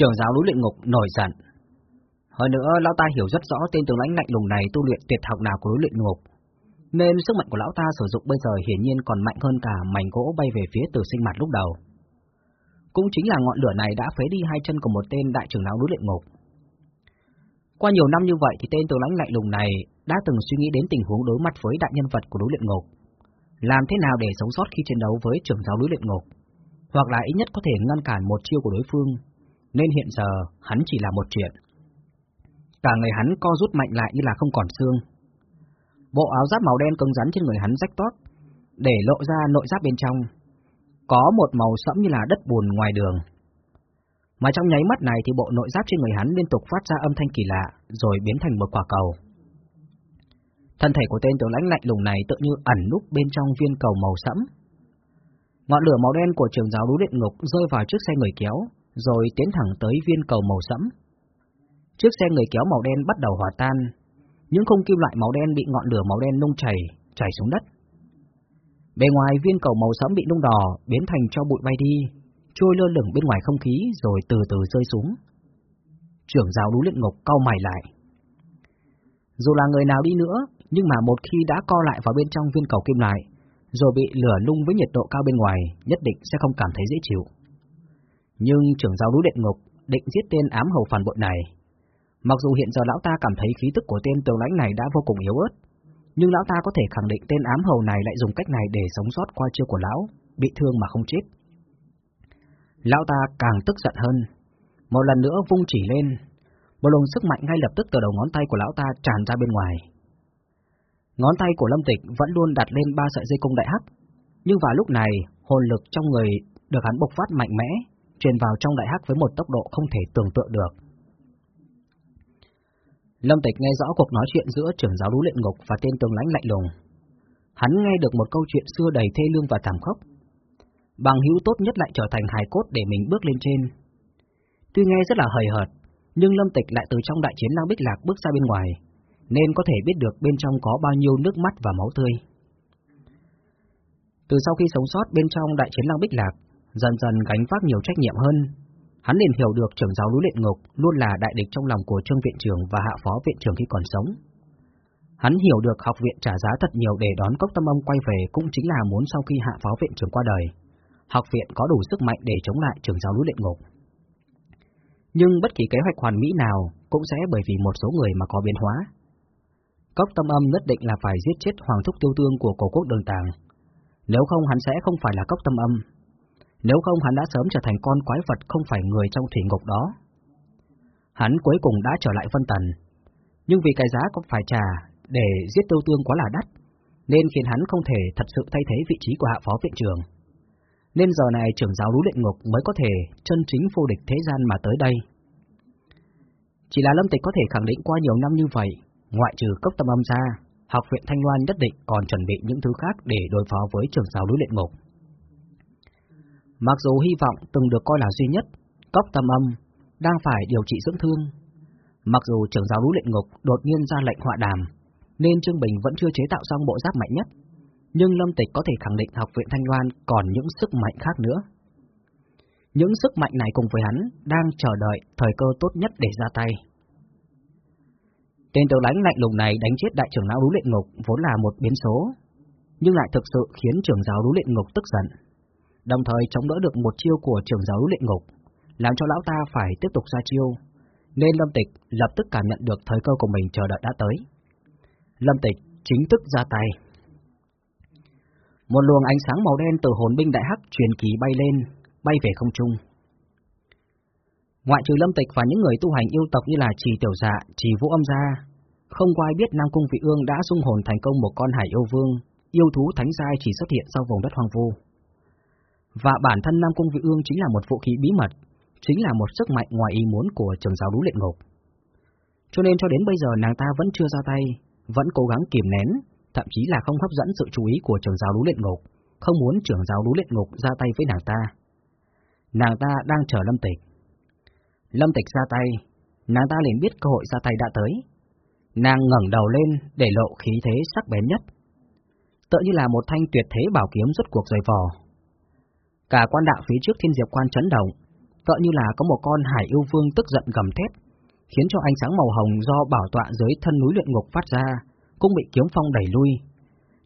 Trưởng giáo núi luyện ngục nổi giận. Hơn nữa, lão ta hiểu rất rõ tên tướng lãnh lạnh lùng này tu luyện tuyệt học nào của núi luyện ngục, nên sức mạnh của lão ta sử dụng bây giờ hiển nhiên còn mạnh hơn cả mảnh gỗ bay về phía từ sinh mặt lúc đầu. Cũng chính là ngọn lửa này đã phế đi hai chân của một tên đại trưởng lão núi luyện ngục. Qua nhiều năm như vậy thì tên tướng lãnh lạnh lùng này đã từng suy nghĩ đến tình huống đối mặt với đại nhân vật của núi luyện ngục. Làm thế nào để sống sót khi chiến đấu với trưởng giáo núi luyện ngục, hoặc là ít nhất có thể ngăn cản một chiêu của đối phương, nên hiện giờ hắn chỉ là một chuyện. Cả người hắn co rút mạnh lại như là không còn xương. Bộ áo giáp màu đen cứng rắn trên người hắn rách toát, để lộ ra nội giáp bên trong. Có một màu sẫm như là đất bùn ngoài đường. Mà trong nháy mắt này thì bộ nội giáp trên người hắn liên tục phát ra âm thanh kỳ lạ, rồi biến thành một quả cầu. Thân thể của tên tướng lãnh lạnh lùng này tự như ẩn núp bên trong viên cầu màu sẫm. Ngọn lửa màu đen của trường giáo núi điện ngục rơi vào chiếc xe người kéo, rồi tiến thẳng tới viên cầu màu sẫm. Chiếc xe người kéo màu đen bắt đầu hòa tan, những khung kim loại màu đen bị ngọn lửa màu đen nung chảy, chảy xuống đất. Bề ngoài viên cầu màu sẫm bị nung đỏ, biến thành cho bụi bay đi, trôi lơ lửng bên ngoài không khí rồi từ từ rơi xuống. Trưởng giáo đú luyện ngục cau mày lại. Dù là người nào đi nữa, nhưng mà một khi đã co lại vào bên trong viên cầu kim loại, rồi bị lửa lung với nhiệt độ cao bên ngoài, nhất định sẽ không cảm thấy dễ chịu. Nhưng trưởng giáo núi điện ngục định giết tên ám hầu phản bội này. Mặc dù hiện giờ lão ta cảm thấy khí tức của tên tướng lãnh này đã vô cùng yếu ớt, nhưng lão ta có thể khẳng định tên ám hầu này lại dùng cách này để sống sót qua chiêu của lão, bị thương mà không chết. Lão ta càng tức giận hơn, một lần nữa vung chỉ lên, một luồng sức mạnh ngay lập tức từ đầu ngón tay của lão ta tràn ra bên ngoài. Ngón tay của Lâm Tịch vẫn luôn đặt lên ba sợi dây cung đại hắc, nhưng vào lúc này, hồn lực trong người được hắn bộc phát mạnh mẽ, truyền vào trong đại hắc với một tốc độ không thể tưởng tượng được. Lâm Tịch nghe rõ cuộc nói chuyện giữa trưởng giáo đú luyện ngục và tên tướng lãnh lạnh lùng. Hắn nghe được một câu chuyện xưa đầy thê lương và thảm khốc. Bằng hữu tốt nhất lại trở thành hài cốt để mình bước lên trên. Tuy nghe rất là hời hợt, nhưng Lâm Tịch lại từ trong đại chiến lang bích lạc bước ra bên ngoài, nên có thể biết được bên trong có bao nhiêu nước mắt và máu tươi. Từ sau khi sống sót bên trong đại chiến lang bích lạc, dần dần gánh vác nhiều trách nhiệm hơn, hắn liền hiểu được trưởng giáo núi luyện ngục luôn là đại địch trong lòng của trương viện trưởng và hạ phó viện trưởng khi còn sống. Hắn hiểu được học viện trả giá thật nhiều để đón cốc tâm âm quay về cũng chính là muốn sau khi hạ phó viện trưởng qua đời, học viện có đủ sức mạnh để chống lại trưởng giáo núi luyện ngục. Nhưng bất kỳ kế hoạch hoàn mỹ nào cũng sẽ bởi vì một số người mà có biến hóa. Cốc tâm âm nhất định là phải giết chết hoàng thúc tiêu tương của cổ quốc đường tàng. Nếu không hắn sẽ không phải là cốc tâm âm. Nếu không hắn đã sớm trở thành con quái vật không phải người trong thủy ngục đó. Hắn cuối cùng đã trở lại Vân Tần. Nhưng vì cái giá cũng phải trả để giết tiêu tương quá là đắt, nên khiến hắn không thể thật sự thay thế vị trí của hạ phó viện trưởng. Nên giờ này trưởng giáo lũ luyện ngục mới có thể chân chính vô địch thế gian mà tới đây. Chỉ là Lâm Tịch có thể khẳng định qua nhiều năm như vậy, Ngoại trừ cốc tâm âm ra, học viện Thanh Loan nhất định còn chuẩn bị những thứ khác để đối phó với trưởng giáo núi luyện ngục. Mặc dù hy vọng từng được coi là duy nhất, cốc tâm âm đang phải điều trị dưỡng thương. Mặc dù trưởng giáo núi luyện ngục đột nhiên ra lệnh họa đàm, nên Trương Bình vẫn chưa chế tạo xong bộ giáp mạnh nhất, nhưng Lâm Tịch có thể khẳng định học viện Thanh Loan còn những sức mạnh khác nữa. Những sức mạnh này cùng với hắn đang chờ đợi thời cơ tốt nhất để ra tay. Tên tiểu lãnh lạnh lùng này đánh chết đại trưởng lão Lũ Luyện Ngục vốn là một biến số, nhưng lại thực sự khiến trưởng giáo Lũ Luyện Ngục tức giận, đồng thời chống đỡ được một chiêu của trưởng giáo Luyện Ngục, làm cho lão ta phải tiếp tục ra chiêu, nên Lâm Tịch lập tức cảm nhận được thời cơ của mình chờ đợi đã tới. Lâm Tịch chính thức ra tay. Một luồng ánh sáng màu đen từ hồn binh đại hắc truyền kỳ bay lên, bay về không trung. Ngoại trừ Lâm Tịch và những người tu hành yêu tộc như là Trì Tiểu Dạ, Trì Vũ Âm Gia, không có ai biết Nam Cung Vị Ương đã dung hồn thành công một con hải yêu vương, yêu thú thánh giai chỉ xuất hiện sau vùng đất hoang vu. Và bản thân Nam Cung Vị Ương chính là một vũ khí bí mật, chính là một sức mạnh ngoài ý muốn của trường giáo đú luyện ngục. Cho nên cho đến bây giờ nàng ta vẫn chưa ra tay, vẫn cố gắng kìm nén, thậm chí là không hấp dẫn sự chú ý của trường giáo đú luyện ngục, không muốn trưởng giáo đú luyện ngục ra tay với nàng ta. Nàng ta đang chờ Lâm Tịch. Lâm Tịch ra tay, nàng ta liền biết cơ hội ra tay đã tới. Nàng ngẩng đầu lên để lộ khí thế sắc bén nhất. Tựa như là một thanh tuyệt thế bảo kiếm rút cuộc rời vò. Cả quan đạo phía trước thiên diệp quan chấn động, tựa như là có một con hải yêu vương tức giận gầm thét, khiến cho ánh sáng màu hồng do bảo tọa dưới thân núi luyện ngục phát ra, cũng bị kiếm phong đẩy lui.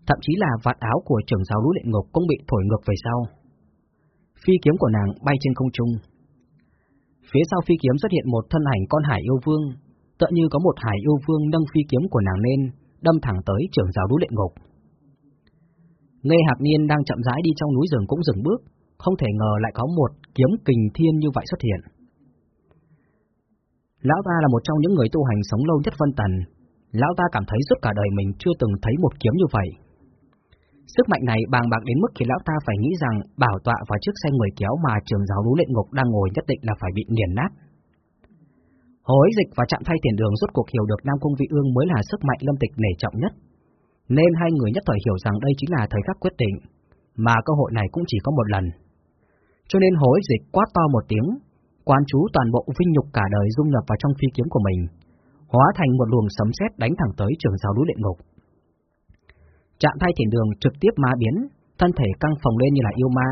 Thậm chí là vạt áo của trưởng giáo núi luyện ngục cũng bị thổi ngược về sau. Phi kiếm của nàng bay trên không trung. Phía sau phi kiếm xuất hiện một thân ảnh con hải yêu vương, tựa như có một hải yêu vương nâng phi kiếm của nàng lên, đâm thẳng tới trưởng giáo núi luyện ngục. Nghe Hạc Niên đang chậm rãi đi trong núi rừng cũng dừng bước, không thể ngờ lại có một kiếm kình thiên như vậy xuất hiện. Lão ta là một trong những người tu hành sống lâu nhất Vân Tần, lão ta cảm thấy suốt cả đời mình chưa từng thấy một kiếm như vậy. Sức mạnh này bàng bạc đến mức khiến lão ta phải nghĩ rằng bảo tọa và chiếc xe người kéo mà trường giáo núi lệ ngục đang ngồi nhất định là phải bị nghiền nát. Hối dịch và chạm thay tiền đường rốt cuộc hiểu được Nam Cung Vị Ương mới là sức mạnh lâm tịch nể trọng nhất, nên hai người nhất thời hiểu rằng đây chính là thời khắc quyết định, mà cơ hội này cũng chỉ có một lần. Cho nên hối dịch quát to một tiếng, quan chú toàn bộ vinh nhục cả đời dung nhập vào trong phi kiếm của mình, hóa thành một luồng sấm sét đánh thẳng tới trường giáo núi luyện ngục. Trạng thay thiền đường trực tiếp ma biến, thân thể căng phồng lên như là yêu ma,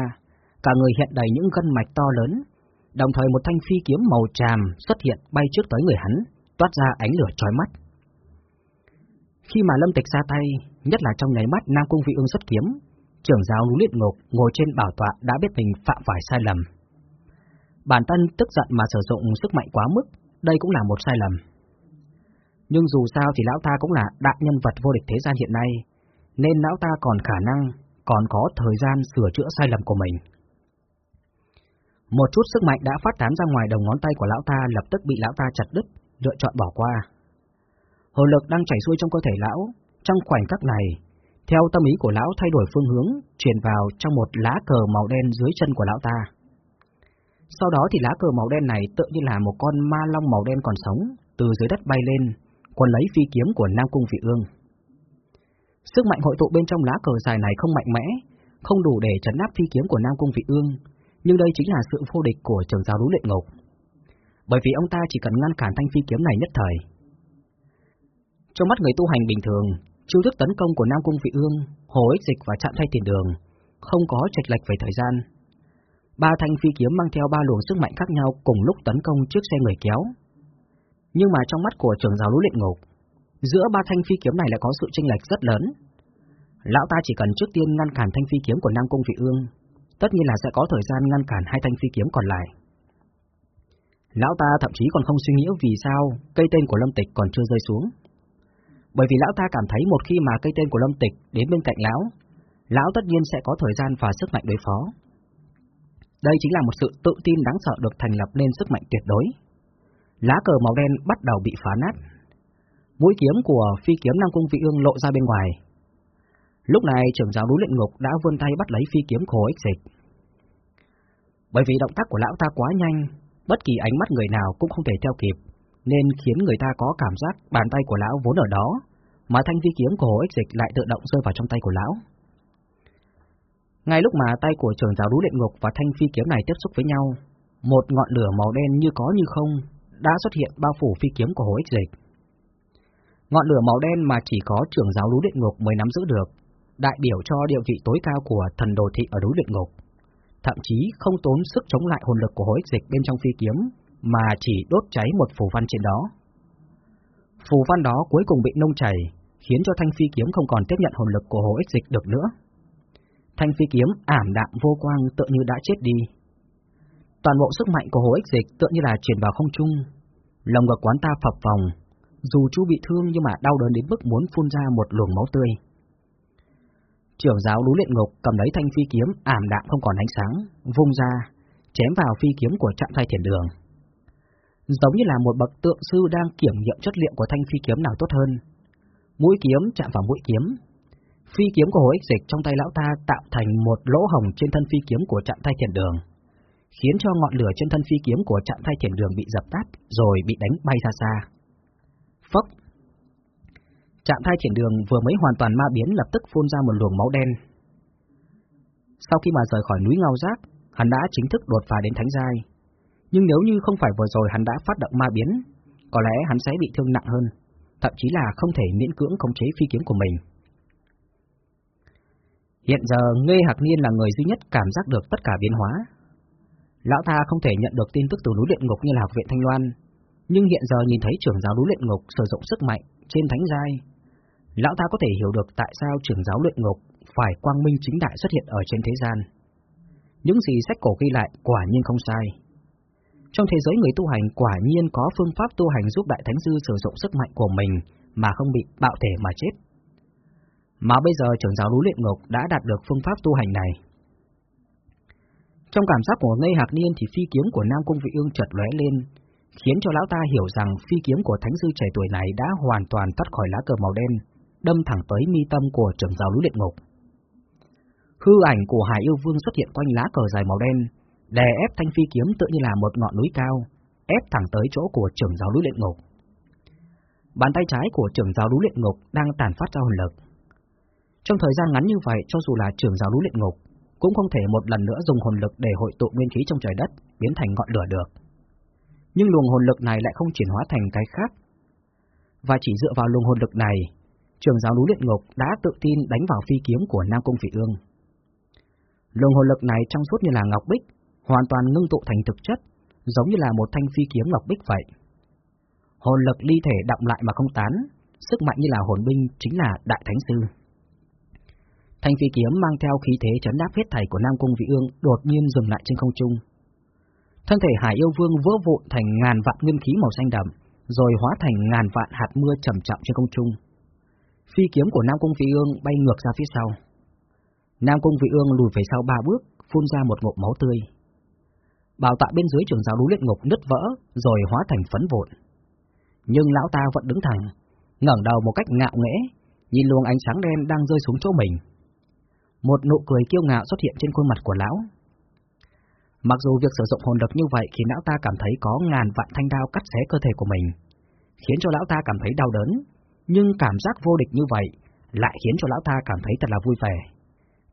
cả người hiện đầy những gân mạch to lớn, đồng thời một thanh phi kiếm màu tràm xuất hiện bay trước tới người hắn, toát ra ánh lửa chói mắt. Khi mà Lâm Tịch ra tay, nhất là trong nháy mắt Nam Cung Vị Ương xuất kiếm, trưởng giáo núi luyện ngục ngồi trên bảo tọa đã biết mình phạm phải sai lầm. Bản thân tức giận mà sử dụng sức mạnh quá mức, đây cũng là một sai lầm. Nhưng dù sao thì lão ta cũng là đại nhân vật vô địch thế gian hiện nay, nên lão ta còn khả năng, còn có thời gian sửa chữa sai lầm của mình. Một chút sức mạnh đã phát tán ra ngoài đầu ngón tay của lão ta lập tức bị lão ta chặt đứt, lựa chọn bỏ qua. Hồ lực đang chảy xuôi trong cơ thể lão, trong khoảnh khắc này, theo tâm ý của lão thay đổi phương hướng, truyền vào trong một lá cờ màu đen dưới chân của lão ta. Sau đó thì lá cờ màu đen này tự như là một con ma long màu đen còn sống, từ dưới đất bay lên, còn lấy phi kiếm của Nam Cung Vị Ương. Sức mạnh hội tụ bên trong lá cờ dài này không mạnh mẽ, không đủ để chấn áp phi kiếm của Nam Cung Vị Ương, nhưng đây chính là sự vô địch của trường giáo núi luyện ngục. Bởi vì ông ta chỉ cần ngăn cản thanh phi kiếm này nhất thời. Trong mắt người tu hành bình thường, chiêu thức tấn công của Nam Cung Vị Ương, Hồ Ích Dịch và chạm Thay Tiền Đường không có trạch lệch về thời gian. Ba thanh phi kiếm mang theo ba luồng sức mạnh khác nhau cùng lúc tấn công trước xe người kéo. Nhưng mà trong mắt của trưởng giáo núi luyện ngục, giữa ba thanh phi kiếm này lại có sự chênh lệch rất lớn. Lão ta chỉ cần trước tiên ngăn cản thanh phi kiếm của Nam Cung Vị Ương, tất nhiên là sẽ có thời gian ngăn cản hai thanh phi kiếm còn lại. Lão ta thậm chí còn không suy nghĩ vì sao cây tên của Lâm Tịch còn chưa rơi xuống. Bởi vì lão ta cảm thấy một khi mà cây tên của Lâm Tịch đến bên cạnh lão, lão tất nhiên sẽ có thời gian và sức mạnh đối phó. Đây chính là một sự tự tin đáng sợ được thành lập nên sức mạnh tuyệt đối. Lá cờ màu đen bắt đầu bị phá nát. Mũi kiếm của phi kiếm Nam Cung Vị Ương lộ ra bên ngoài. Lúc này trưởng giáo núi luyện ngục đã vươn tay bắt lấy phi kiếm khổ ích dịch. Bởi vì động tác của lão ta quá nhanh, bất kỳ ánh mắt người nào cũng không thể theo kịp, nên khiến người ta có cảm giác bàn tay của lão vốn ở đó, mà thanh phi kiếm của hồ ích dịch lại tự động rơi vào trong tay của lão. Ngay lúc mà tay của trưởng giáo đú luyện ngục và thanh phi kiếm này tiếp xúc với nhau, một ngọn lửa màu đen như có như không đã xuất hiện bao phủ phi kiếm của hồ ích dịch. Ngọn lửa màu đen mà chỉ có trưởng giáo đú luyện ngục mới nắm giữ được, đại biểu cho địa vị tối cao của thần đồ thị ở đú luyện ngục. Thậm chí không tốn sức chống lại hồn lực của hối dịch bên trong phi kiếm, mà chỉ đốt cháy một phù văn trên đó. Phù văn đó cuối cùng bị nung chảy, khiến cho thanh phi kiếm không còn tiếp nhận hồn lực của hồ ích dịch được nữa. Thanh phi kiếm ảm đạm vô quang tựa như đã chết đi. Toàn bộ sức mạnh của hồ ích dịch tựa như là chuyển vào không trung. Lòng ngực quán ta phập phòng, dù chú bị thương nhưng mà đau đớn đến mức muốn phun ra một luồng máu tươi. Trưởng giáo đú luyện ngục cầm lấy thanh phi kiếm ảm đạm không còn ánh sáng, vung ra, chém vào phi kiếm của trạng thai thiền đường. Giống như là một bậc tượng sư đang kiểm nghiệm chất liệu của thanh phi kiếm nào tốt hơn. Mũi kiếm chạm vào mũi kiếm. Phi kiếm của hồ ích dịch trong tay lão ta tạo thành một lỗ hồng trên thân phi kiếm của trạng thai thiền đường, khiến cho ngọn lửa trên thân phi kiếm của trạng thai thiền đường bị dập tắt rồi bị đánh bay ra xa. Phốc Trạm thai thiền đường vừa mới hoàn toàn ma biến lập tức phun ra một luồng máu đen. Sau khi mà rời khỏi núi Ngao Giác, hắn đã chính thức đột phá đến thánh giai. Nhưng nếu như không phải vừa rồi hắn đã phát động ma biến, có lẽ hắn sẽ bị thương nặng hơn, thậm chí là không thể miễn cưỡng khống chế phi kiếm của mình. Hiện giờ Nghê Hạc Niên là người duy nhất cảm giác được tất cả biến hóa. Lão ta không thể nhận được tin tức từ núi luyện ngục như là học viện Thanh Loan, nhưng hiện giờ nhìn thấy trưởng giáo núi luyện ngục sử dụng sức mạnh trên thánh giai, lão ta có thể hiểu được tại sao trưởng giáo luyện ngục phải quang minh chính đại xuất hiện ở trên thế gian. Những gì sách cổ ghi lại quả nhiên không sai. Trong thế giới người tu hành quả nhiên có phương pháp tu hành giúp Đại Thánh Sư sử dụng sức mạnh của mình mà không bị bạo thể mà chết. Mà bây giờ trưởng giáo núi luyện ngục đã đạt được phương pháp tu hành này. Trong cảm giác của ngây hạc niên thì phi kiếm của Nam Cung Vị Ương chợt lóe lên, khiến cho lão ta hiểu rằng phi kiếm của thánh sư trẻ tuổi này đã hoàn toàn thoát khỏi lá cờ màu đen, đâm thẳng tới mi tâm của trưởng giáo núi luyện ngục. Hư ảnh của Hải Yêu Vương xuất hiện quanh lá cờ dài màu đen, đè ép thanh phi kiếm tự như là một ngọn núi cao, ép thẳng tới chỗ của trưởng giáo núi luyện ngục. Bàn tay trái của trưởng giáo núi luyện ngục đang tàn phát ra hồn lực. Trong thời gian ngắn như vậy, cho dù là trưởng giáo núi luyện ngục, cũng không thể một lần nữa dùng hồn lực để hội tụ nguyên khí trong trời đất, biến thành ngọn lửa được. Nhưng luồng hồn lực này lại không chuyển hóa thành cái khác. Và chỉ dựa vào luồng hồn lực này, trưởng giáo núi luyện ngục đã tự tin đánh vào phi kiếm của Nam Cung Vị Ương. Luồng hồn lực này trong suốt như là ngọc bích, hoàn toàn ngưng tụ thành thực chất, giống như là một thanh phi kiếm ngọc bích vậy. Hồn lực ly thể đọng lại mà không tán, sức mạnh như là hồn binh chính là Đại Thánh Sư. Thanh phi kiếm mang theo khí thế chấn đáp hết thảy của Nam Cung Vị Ương đột nhiên dừng lại trên không trung. Thân thể Hải Yêu Vương vỡ vụn thành ngàn vạn nguyên khí màu xanh đậm, rồi hóa thành ngàn vạn hạt mưa trầm trọng trên không trung. Phi kiếm của Nam Cung Vị Ương bay ngược ra phía sau. Nam Cung Vị Ương lùi về sau ba bước, phun ra một ngụm máu tươi. Bảo tạ bên dưới trường giáo núi luyện ngục nứt vỡ, rồi hóa thành phấn vụn. Nhưng lão ta vẫn đứng thẳng, ngẩng đầu một cách ngạo nghễ, nhìn luồng ánh sáng đen đang rơi xuống chỗ mình. Một nụ cười kiêu ngạo xuất hiện trên khuôn mặt của lão. Mặc dù việc sử dụng hồn lực như vậy khiến lão ta cảm thấy có ngàn vạn thanh đao cắt xé cơ thể của mình, khiến cho lão ta cảm thấy đau đớn, nhưng cảm giác vô địch như vậy lại khiến cho lão ta cảm thấy thật là vui vẻ.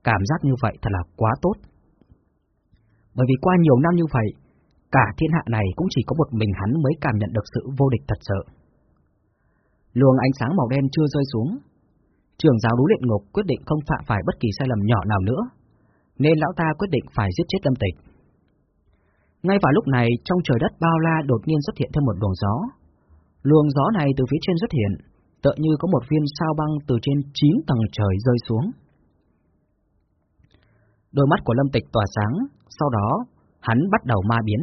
Cảm giác như vậy thật là quá tốt. Bởi vì qua nhiều năm như vậy, cả thiên hạ này cũng chỉ có một mình hắn mới cảm nhận được sự vô địch thật sự. Luồng ánh sáng màu đen chưa rơi xuống, trưởng giáo đú luyện ngục quyết định không phạm phải bất kỳ sai lầm nhỏ nào nữa, nên lão ta quyết định phải giết chết lâm tịch. Ngay vào lúc này, trong trời đất bao la đột nhiên xuất hiện thêm một luồng gió. Luồng gió này từ phía trên xuất hiện, tựa như có một viên sao băng từ trên 9 tầng trời rơi xuống. Đôi mắt của Lâm Tịch tỏa sáng, sau đó hắn bắt đầu ma biến.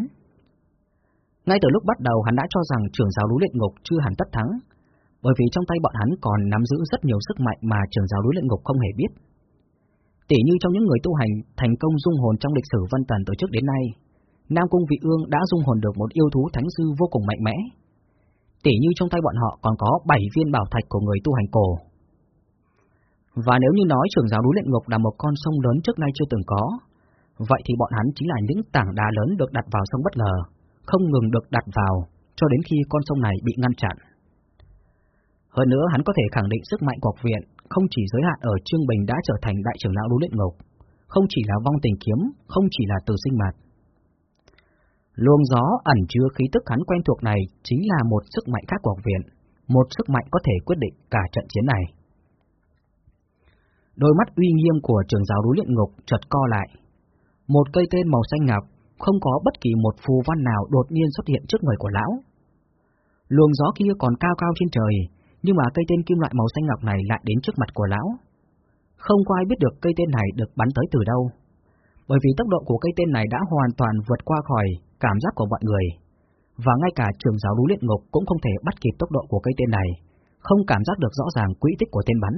Ngay từ lúc bắt đầu hắn đã cho rằng trưởng giáo núi luyện ngục chưa hẳn tất thắng, bởi vì trong tay bọn hắn còn nắm giữ rất nhiều sức mạnh mà trưởng giáo núi luyện ngục không hề biết. tỉ như trong những người tu hành thành công dung hồn trong lịch sử văn Tần từ trước đến nay, Nam Cung Vị Ương đã dung hồn được một yêu thú thánh sư vô cùng mạnh mẽ. tỉ như trong tay bọn họ còn có 7 viên bảo thạch của người tu hành cổ. Và nếu như nói trưởng giáo núi luyện ngục là một con sông lớn trước nay chưa từng có, vậy thì bọn hắn chính là những tảng đá lớn được đặt vào sông bất ngờ, không ngừng được đặt vào cho đến khi con sông này bị ngăn chặn. Hơn nữa hắn có thể khẳng định sức mạnh của học viện không chỉ giới hạn ở Trương Bình đã trở thành đại trưởng lão đối luyện ngục, không chỉ là vong tình kiếm, không chỉ là từ sinh mạt. Luồng gió ẩn chứa khí tức hắn quen thuộc này chính là một sức mạnh khác của học viện, một sức mạnh có thể quyết định cả trận chiến này. Đôi mắt uy nghiêm của trường giáo đối luyện ngục chợt co lại. Một cây tên màu xanh ngọc, không có bất kỳ một phù văn nào đột nhiên xuất hiện trước người của lão. Luồng gió kia còn cao cao trên trời, nhưng mà cây tên kim loại màu xanh ngọc này lại đến trước mặt của lão. Không có ai biết được cây tên này được bắn tới từ đâu, bởi vì tốc độ của cây tên này đã hoàn toàn vượt qua khỏi cảm giác của mọi người, và ngay cả trường giáo núi luyện ngục cũng không thể bắt kịp tốc độ của cây tên này, không cảm giác được rõ ràng quỹ tích của tên bắn.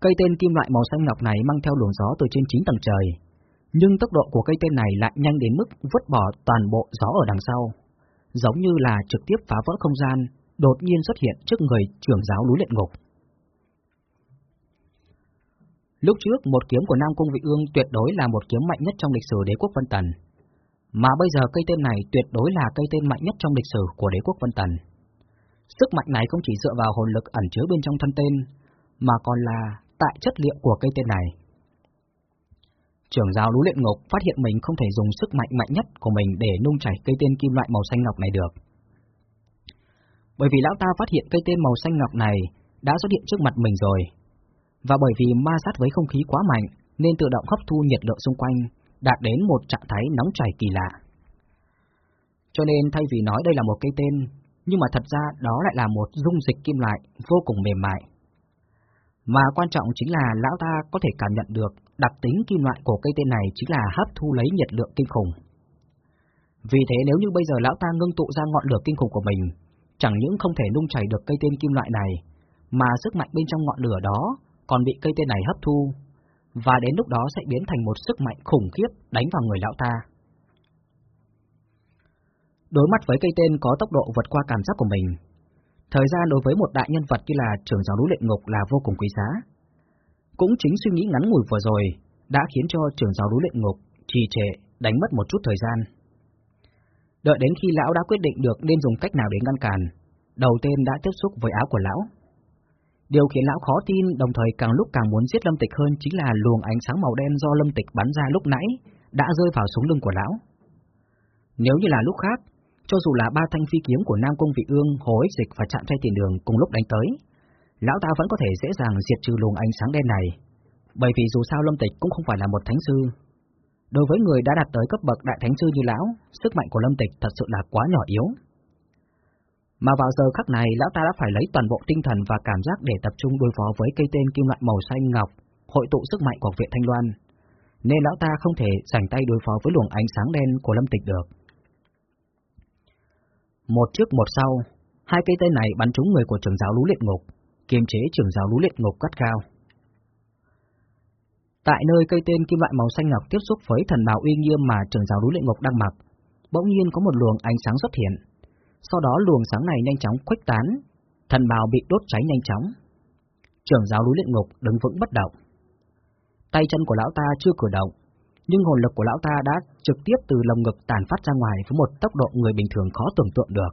Cây tên kim loại màu xanh ngọc này mang theo luồng gió từ trên 9 tầng trời, nhưng tốc độ của cây tên này lại nhanh đến mức vứt bỏ toàn bộ gió ở đằng sau, giống như là trực tiếp phá vỡ không gian, đột nhiên xuất hiện trước người trưởng giáo núi luyện ngục. Lúc trước, một kiếm của Nam Cung Vị Ương tuyệt đối là một kiếm mạnh nhất trong lịch sử đế quốc Vân Tần. Mà bây giờ cây tên này tuyệt đối là cây tên mạnh nhất trong lịch sử của đế quốc Vân Tần. Sức mạnh này không chỉ dựa vào hồn lực ẩn chứa bên trong thân tên, mà còn là tại chất liệu của cây tên này. Trưởng giáo lũ luyện ngục phát hiện mình không thể dùng sức mạnh mạnh nhất của mình để nung chảy cây tên kim loại màu xanh ngọc này được. Bởi vì lão ta phát hiện cây tên màu xanh ngọc này đã xuất hiện trước mặt mình rồi, và bởi vì ma sát với không khí quá mạnh nên tự động hấp thu nhiệt lượng xung quanh đạt đến một trạng thái nóng chảy kỳ lạ. Cho nên thay vì nói đây là một cây tên, nhưng mà thật ra đó lại là một dung dịch kim loại vô cùng mềm mại. Mà quan trọng chính là lão ta có thể cảm nhận được đặc tính kim loại của cây tên này chính là hấp thu lấy nhiệt lượng kinh khủng. Vì thế nếu như bây giờ lão ta ngưng tụ ra ngọn lửa kinh khủng của mình, chẳng những không thể nung chảy được cây tên kim loại này, mà sức mạnh bên trong ngọn lửa đó còn bị cây tên này hấp thu, và đến lúc đó sẽ biến thành một sức mạnh khủng khiếp đánh vào người lão ta. Đối mặt với cây tên có tốc độ vượt qua cảm giác của mình, thời gian đối với một đại nhân vật như là trưởng giáo núi luyện ngục là vô cùng quý giá. Cũng chính suy nghĩ ngắn ngủi vừa rồi đã khiến cho trưởng giáo đối luyện ngục trì trệ, đánh mất một chút thời gian. Đợi đến khi lão đã quyết định được nên dùng cách nào để ngăn cản, đầu tên đã tiếp xúc với áo của lão. Điều khiến lão khó tin đồng thời càng lúc càng muốn giết Lâm Tịch hơn chính là luồng ánh sáng màu đen do Lâm Tịch bắn ra lúc nãy đã rơi vào sống lưng của lão. Nếu như là lúc khác, cho dù là ba thanh phi kiếm của Nam Cung Vị Ương, Hồ Ích Dịch và Trạm Trai Tiền Đường cùng lúc đánh tới, lão ta vẫn có thể dễ dàng diệt trừ luồng ánh sáng đen này, bởi vì dù sao Lâm Tịch cũng không phải là một thánh sư. Đối với người đã đạt tới cấp bậc đại thánh sư như lão, sức mạnh của Lâm Tịch thật sự là quá nhỏ yếu. Mà vào giờ khắc này, lão ta đã phải lấy toàn bộ tinh thần và cảm giác để tập trung đối phó với cây tên kim loại màu xanh ngọc, hội tụ sức mạnh của viện Thanh Loan, nên lão ta không thể giành tay đối phó với luồng ánh sáng đen của Lâm Tịch được. Một trước một sau, hai cây tên này bắn trúng người của trưởng giáo lũ liệt ngục, kiềm chế trưởng giáo lũ liệt ngục cắt cao. Tại nơi cây tên kim loại màu xanh ngọc tiếp xúc với thần bào uy nghiêm mà trưởng giáo lũ liệt ngục đang mặc, bỗng nhiên có một luồng ánh sáng xuất hiện. Sau đó luồng sáng này nhanh chóng khuếch tán, thần bào bị đốt cháy nhanh chóng. Trưởng giáo lũ liệt ngục đứng vững bất động. Tay chân của lão ta chưa cử động, nhưng hồn lực của lão ta đã trực tiếp từ lồng ngực tàn phát ra ngoài với một tốc độ người bình thường khó tưởng tượng được.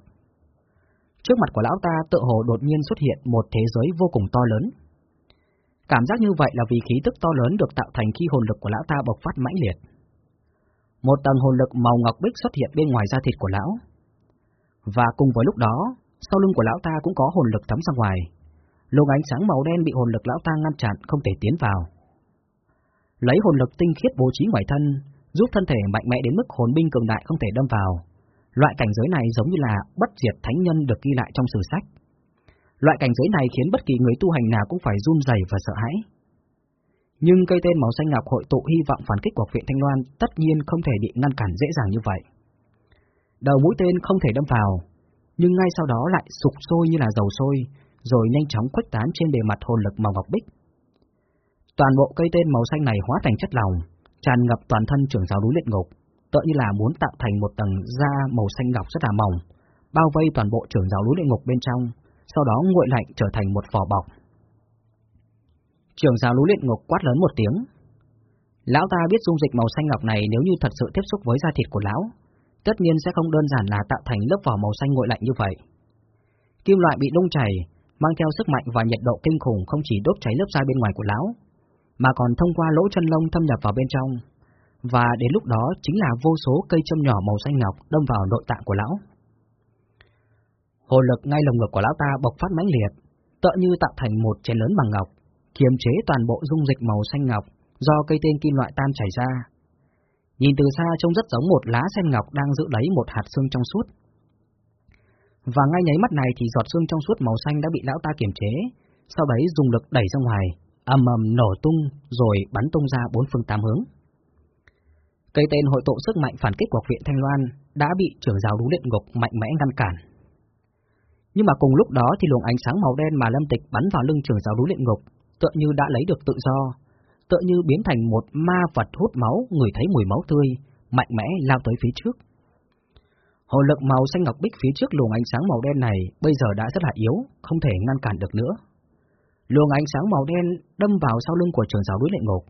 Trước mặt của lão ta tự hồ đột nhiên xuất hiện một thế giới vô cùng to lớn. Cảm giác như vậy là vì khí tức to lớn được tạo thành khi hồn lực của lão ta bộc phát mãnh liệt. Một tầng hồn lực màu ngọc bích xuất hiện bên ngoài da thịt của lão. Và cùng với lúc đó, sau lưng của lão ta cũng có hồn lực thấm ra ngoài. Luồng ánh sáng màu đen bị hồn lực lão ta ngăn chặn không thể tiến vào. Lấy hồn lực tinh khiết bố trí ngoài thân, giúp thân thể mạnh mẽ đến mức hồn binh cường đại không thể đâm vào. Loại cảnh giới này giống như là bất diệt thánh nhân được ghi lại trong sử sách. Loại cảnh giới này khiến bất kỳ người tu hành nào cũng phải run rẩy và sợ hãi. Nhưng cây tên màu xanh ngọc hội tụ hy vọng phản kích của viện Thanh Loan tất nhiên không thể bị ngăn cản dễ dàng như vậy. Đầu mũi tên không thể đâm vào, nhưng ngay sau đó lại sục sôi như là dầu sôi, rồi nhanh chóng khuếch tán trên bề mặt hồn lực màu ngọc bích. Toàn bộ cây tên màu xanh này hóa thành chất lỏng, tràn ngập toàn thân trưởng giáo núi luyện ngục, tựa như là muốn tạo thành một tầng da màu xanh ngọc rất là mỏng, bao vây toàn bộ trưởng giáo núi luyện ngục bên trong, sau đó nguội lạnh trở thành một vỏ bọc. Trưởng giáo núi luyện ngục quát lớn một tiếng. Lão ta biết dung dịch màu xanh ngọc này nếu như thật sự tiếp xúc với da thịt của lão, tất nhiên sẽ không đơn giản là tạo thành lớp vỏ màu xanh nguội lạnh như vậy. Kim loại bị đông chảy, mang theo sức mạnh và nhiệt độ kinh khủng không chỉ đốt cháy lớp da bên ngoài của lão, mà còn thông qua lỗ chân lông thâm nhập vào bên trong, và đến lúc đó chính là vô số cây châm nhỏ màu xanh ngọc đâm vào nội tạng của lão. Hồ lực ngay lồng ngực của lão ta bộc phát mãnh liệt, tựa như tạo thành một chén lớn bằng ngọc, kiềm chế toàn bộ dung dịch màu xanh ngọc do cây tên kim loại tan chảy ra. Nhìn từ xa trông rất giống một lá sen ngọc đang giữ lấy một hạt xương trong suốt. Và ngay nháy mắt này thì giọt xương trong suốt màu xanh đã bị lão ta kiềm chế, sau đấy dùng lực đẩy ra ngoài, ầm ầm nổ tung rồi bắn tung ra bốn phương tám hướng. Cây tên hội tụ sức mạnh phản kích của viện Thanh Loan đã bị trưởng giáo đú luyện ngục mạnh mẽ ngăn cản. Nhưng mà cùng lúc đó thì luồng ánh sáng màu đen mà Lâm Tịch bắn vào lưng trưởng giáo đú luyện ngục tựa như đã lấy được tự do, tựa như biến thành một ma vật hút máu, người thấy mùi máu tươi, mạnh mẽ lao tới phía trước. Hồ lực màu xanh ngọc bích phía trước luồng ánh sáng màu đen này bây giờ đã rất là yếu, không thể ngăn cản được nữa. Luồng ánh sáng màu đen đâm vào sau lưng của trường giáo đối lệ ngục.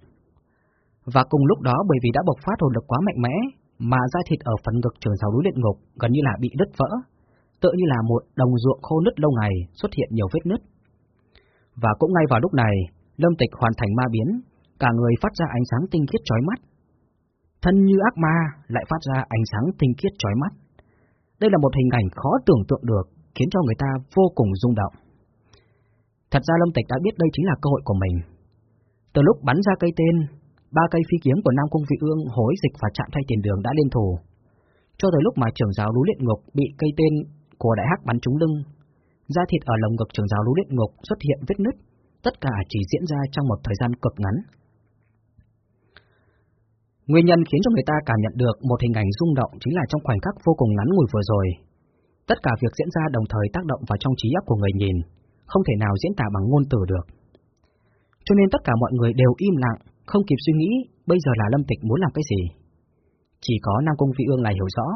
Và cùng lúc đó bởi vì đã bộc phát hồn lực quá mạnh mẽ, mà da thịt ở phần ngực trường giáo núi luyện ngục gần như là bị đứt vỡ, tựa như là một đồng ruộng khô nứt lâu ngày xuất hiện nhiều vết nứt. Và cũng ngay vào lúc này, Lâm Tịch hoàn thành ma biến, cả người phát ra ánh sáng tinh khiết chói mắt. Thân như ác ma lại phát ra ánh sáng tinh khiết chói mắt. Đây là một hình ảnh khó tưởng tượng được, khiến cho người ta vô cùng rung động. Thật ra Lâm Tịch đã biết đây chính là cơ hội của mình. Từ lúc bắn ra cây tên, ba cây phi kiếm của Nam Cung Vị Ương, hối dịch và chạm thay tiền đường đã lên thủ. Cho tới lúc mà trưởng giáo Lú luyện ngục bị cây tên của đại hắc bắn trúng lưng, da thịt ở lồng ngực trưởng giáo Lú luyện ngục xuất hiện vết nứt, tất cả chỉ diễn ra trong một thời gian cực ngắn. Nguyên nhân khiến cho người ta cảm nhận được một hình ảnh rung động chính là trong khoảnh khắc vô cùng ngắn ngủi vừa rồi. Tất cả việc diễn ra đồng thời tác động vào trong trí óc của người nhìn, không thể nào diễn tả bằng ngôn từ được. Cho nên tất cả mọi người đều im lặng, không kịp suy nghĩ bây giờ là Lâm Tịch muốn làm cái gì. Chỉ có Nam Cung Vị Ương là hiểu rõ,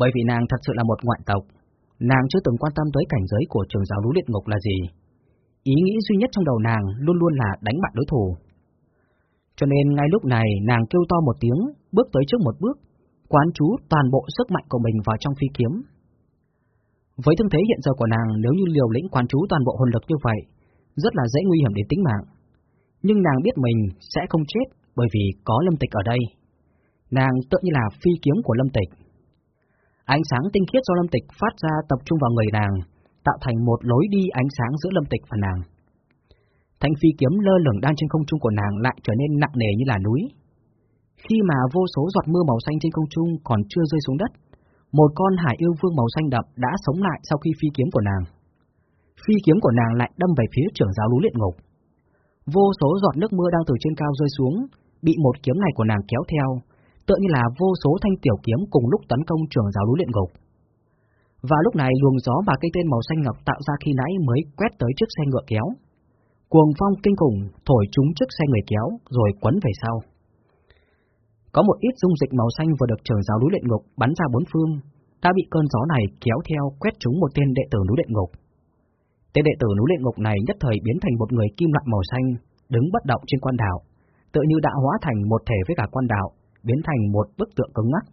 bởi vì nàng thật sự là một ngoại tộc, nàng chưa từng quan tâm tới cảnh giới của trường giáo lũ liệt ngục là gì. Ý nghĩ duy nhất trong đầu nàng luôn luôn là đánh bại đối thủ. Cho nên ngay lúc này nàng kêu to một tiếng, bước tới trước một bước, quán chú toàn bộ sức mạnh của mình vào trong phi kiếm. Với thương thế hiện giờ của nàng nếu như liều lĩnh quán chú toàn bộ hồn lực như vậy, rất là dễ nguy hiểm đến tính mạng. Nhưng nàng biết mình sẽ không chết bởi vì có lâm tịch ở đây. Nàng tự như là phi kiếm của lâm tịch. Ánh sáng tinh khiết do lâm tịch phát ra tập trung vào người nàng, tạo thành một lối đi ánh sáng giữa lâm tịch và nàng. Thanh phi kiếm lơ lửng đang trên không trung của nàng lại trở nên nặng nề như là núi. Khi mà vô số giọt mưa màu xanh trên không trung còn chưa rơi xuống đất, một con hải yêu vương màu xanh đậm đã sống lại sau khi phi kiếm của nàng. Phi kiếm của nàng lại đâm về phía trưởng giáo lũ luyện ngục. Vô số giọt nước mưa đang từ trên cao rơi xuống, bị một kiếm này của nàng kéo theo, tựa như là vô số thanh tiểu kiếm cùng lúc tấn công trưởng giáo núi luyện ngục. Và lúc này luồng gió và cây tên màu xanh ngọc tạo ra khi nãy mới quét tới chiếc xe ngựa kéo. Cuồng phong kinh khủng thổi trúng chiếc xe người kéo rồi quấn về sau. Có một ít dung dịch màu xanh vừa được trưởng giáo núi luyện ngục bắn ra bốn phương, đã bị cơn gió này kéo theo quét trúng một tên đệ tử núi luyện ngục. Tên đệ tử núi luyện ngục này nhất thời biến thành một người kim loại màu xanh, đứng bất động trên quan đảo, tự như đã hóa thành một thể với cả quan đảo, biến thành một bức tượng cứng ngắc.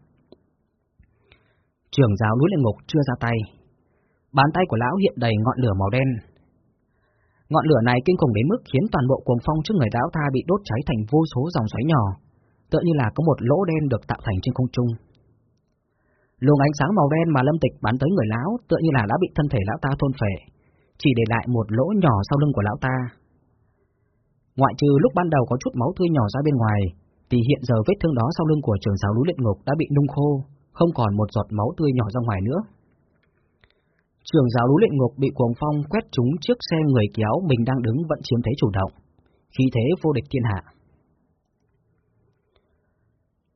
Trưởng giáo núi luyện ngục chưa ra tay. Bàn tay của lão hiện đầy ngọn lửa màu đen. Ngọn lửa này kinh khủng đến mức khiến toàn bộ cuồng phong trước người lão ta bị đốt cháy thành vô số dòng xoáy nhỏ, tựa như là có một lỗ đen được tạo thành trên không trung. Luồng ánh sáng màu đen mà Lâm Tịch bắn tới người lão tựa như là đã bị thân thể lão ta thôn phệ, chỉ để lại một lỗ nhỏ sau lưng của lão ta. Ngoại trừ lúc ban đầu có chút máu tươi nhỏ ra bên ngoài, thì hiện giờ vết thương đó sau lưng của trường giáo núi luyện ngục đã bị nung khô, không còn một giọt máu tươi nhỏ ra ngoài nữa. Trường giáo núi luyện ngục bị cuồng phong quét trúng chiếc xe người kéo mình đang đứng vẫn chiếm thế chủ động, khí thế vô địch thiên hạ.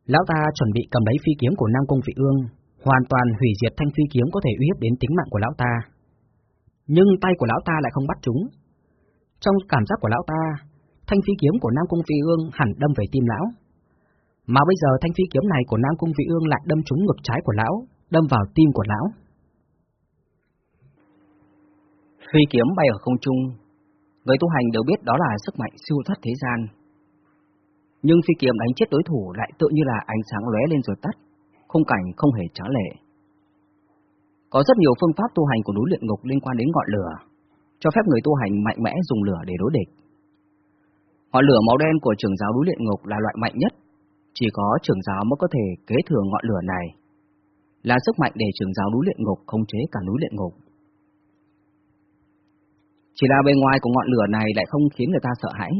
Lão ta chuẩn bị cầm lấy phi kiếm của Nam Cung Vị Ương, hoàn toàn hủy diệt thanh phi kiếm có thể uy hiếp đến tính mạng của lão ta. Nhưng tay của lão ta lại không bắt chúng. Trong cảm giác của lão ta, thanh phi kiếm của Nam Cung phi Ương hẳn đâm về tim lão. Mà bây giờ thanh phi kiếm này của Nam Cung phi Ương lại đâm trúng ngực trái của lão, đâm vào tim của lão. Phi kiếm bay ở không trung, người tu hành đều biết đó là sức mạnh siêu thoát thế gian, nhưng phi kiếm đánh chết đối thủ lại tự như là ánh sáng lóe lên rồi tắt, khung cảnh không hề trả lệ. Có rất nhiều phương pháp tu hành của núi luyện ngục liên quan đến ngọn lửa, cho phép người tu hành mạnh mẽ dùng lửa để đối địch. Ngọn lửa máu đen của trưởng giáo núi luyện ngục là loại mạnh nhất, chỉ có trưởng giáo mới có thể kế thừa ngọn lửa này, là sức mạnh để trưởng giáo núi luyện ngục khống chế cả núi luyện ngục. Chỉ là bề ngoài của ngọn lửa này lại không khiến người ta sợ hãi,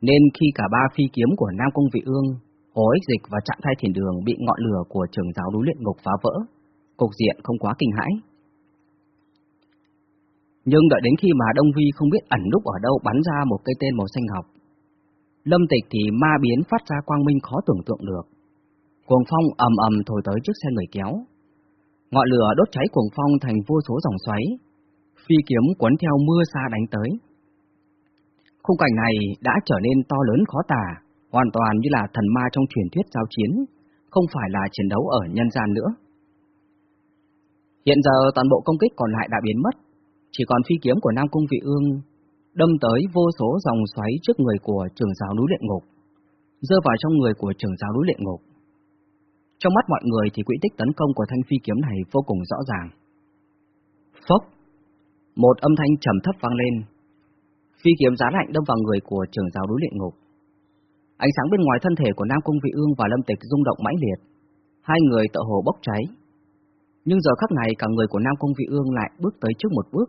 nên khi cả ba phi kiếm của Nam Cung Vị Ương, Hồ Ích Dịch và Trạng Thai Thiền Đường bị ngọn lửa của trưởng giáo núi luyện ngục phá vỡ, cục diện không quá kinh hãi. Nhưng đợi đến khi mà Đông Vi không biết ẩn núp ở đâu bắn ra một cây tên màu xanh ngọc, Lâm Tịch thì ma biến phát ra quang minh khó tưởng tượng được. Cuồng phong ầm ầm thổi tới trước xe người kéo. Ngọn lửa đốt cháy cuồng phong thành vô số dòng xoáy, phi kiếm cuốn theo mưa xa đánh tới. Khung cảnh này đã trở nên to lớn khó tả, hoàn toàn như là thần ma trong truyền thuyết giao chiến, không phải là chiến đấu ở nhân gian nữa. Hiện giờ toàn bộ công kích còn lại đã biến mất, chỉ còn phi kiếm của Nam Cung Vị Ương đâm tới vô số dòng xoáy trước người của trường giáo núi luyện ngục, rơi vào trong người của trường giáo núi luyện ngục. Trong mắt mọi người thì quỹ tích tấn công của thanh phi kiếm này vô cùng rõ ràng. Phốc! Một âm thanh trầm thấp vang lên, Phi kiếm giá lạnh đâm vào người của trưởng giáo núi luyện ngục. Ánh sáng bên ngoài thân thể của Nam Cung Vị Ương và Lâm Tịch rung động mãnh liệt. Hai người tự hồ bốc cháy. Nhưng giờ khắc này cả người của Nam Cung Vị Ương lại bước tới trước một bước,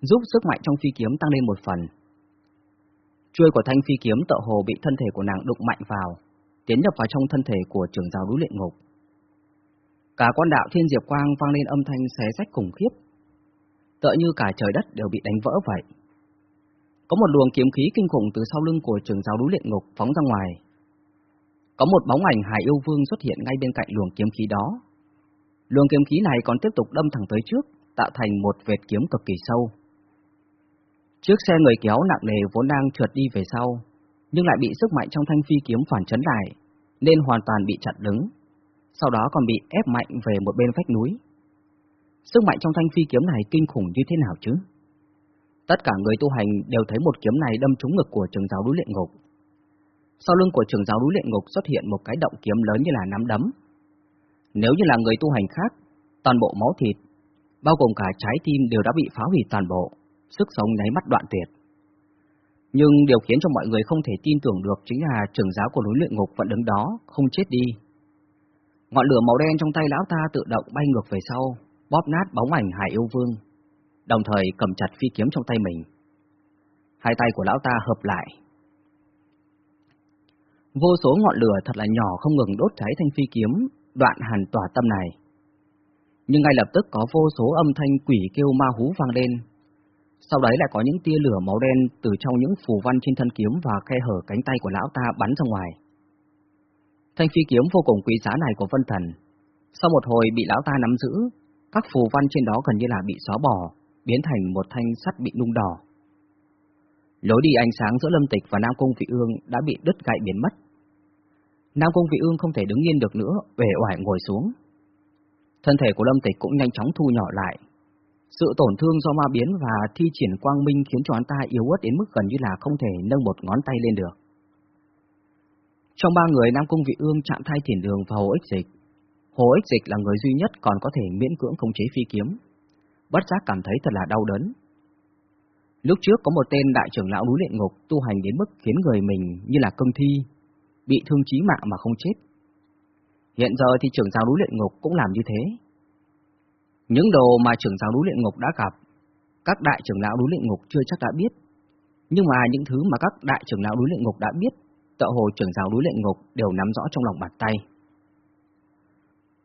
giúp sức mạnh trong phi kiếm tăng lên một phần. Chuôi của thanh phi kiếm tợ hồ bị thân thể của nàng đụng mạnh vào, tiến nhập vào trong thân thể của trưởng giáo núi luyện ngục. Cả quan đạo thiên diệp quang vang lên âm thanh xé rách khủng khiếp, tựa như cả trời đất đều bị đánh vỡ vậy. Có một luồng kiếm khí kinh khủng từ sau lưng của trưởng giáo núi luyện ngục phóng ra ngoài. Có một bóng ảnh Hải Yêu Vương xuất hiện ngay bên cạnh luồng kiếm khí đó. Luồng kiếm khí này còn tiếp tục đâm thẳng tới trước, tạo thành một vệt kiếm cực kỳ sâu. Chiếc xe người kéo nặng nề vốn đang trượt đi về sau, nhưng lại bị sức mạnh trong thanh phi kiếm phản chấn lại, nên hoàn toàn bị chặn đứng. Sau đó còn bị ép mạnh về một bên vách núi. Sức mạnh trong thanh phi kiếm này kinh khủng như thế nào chứ? Tất cả người tu hành đều thấy một kiếm này đâm trúng ngực của trường giáo núi luyện ngục. Sau lưng của trường giáo núi luyện ngục xuất hiện một cái động kiếm lớn như là nắm đấm. Nếu như là người tu hành khác, toàn bộ máu thịt, bao gồm cả trái tim đều đã bị phá hủy toàn bộ, sức sống nháy mắt đoạn tuyệt. Nhưng điều khiến cho mọi người không thể tin tưởng được chính là trưởng giáo của núi luyện ngục vẫn đứng đó, không chết đi. Ngọn lửa màu đen trong tay lão ta tự động bay ngược về sau, bóp nát bóng ảnh Hải Yêu Vương, đồng thời cầm chặt phi kiếm trong tay mình. Hai tay của lão ta hợp lại. Vô số ngọn lửa thật là nhỏ không ngừng đốt cháy thanh phi kiếm, đoạn hàn tỏa tâm này. Nhưng ngay lập tức có vô số âm thanh quỷ kêu ma hú vang lên. Sau đấy lại có những tia lửa máu đen từ trong những phù văn trên thân kiếm và khe hở cánh tay của lão ta bắn ra ngoài. Thanh phi kiếm vô cùng quý giá này của Vân Thần, sau một hồi bị lão ta nắm giữ, các phù văn trên đó gần như là bị xóa bỏ, biến thành một thanh sắt bị nung đỏ. Lối đi ánh sáng giữa Lâm Tịch và Nam Cung Vị Ương đã bị đứt gãy biến mất. Nam Cung Vị Ương không thể đứng yên được nữa, về oải ngồi xuống. Thân thể của Lâm Tịch cũng nhanh chóng thu nhỏ lại. Sự tổn thương do ma biến và thi triển quang minh khiến cho hắn ta yếu ớt đến mức gần như là không thể nâng một ngón tay lên được. Trong ba người Nam Cung Vị Ương chạm thai thiền đường và Hồ Ích Dịch, Hồ Ích Dịch là người duy nhất còn có thể miễn cưỡng khống chế phi kiếm. Bất giác cảm thấy thật là đau đớn. Lúc trước có một tên đại trưởng lão núi luyện ngục tu hành đến mức khiến người mình như là cương thi, bị thương chí mạng mà không chết. Hiện giờ thì trưởng giáo núi luyện ngục cũng làm như thế. Những đồ mà trưởng giáo núi luyện ngục đã gặp, các đại trưởng lão núi luyện ngục chưa chắc đã biết. Nhưng mà những thứ mà các đại trưởng lão núi luyện ngục đã biết, tợ hồ trưởng giáo núi luyện ngục đều nắm rõ trong lòng bàn tay.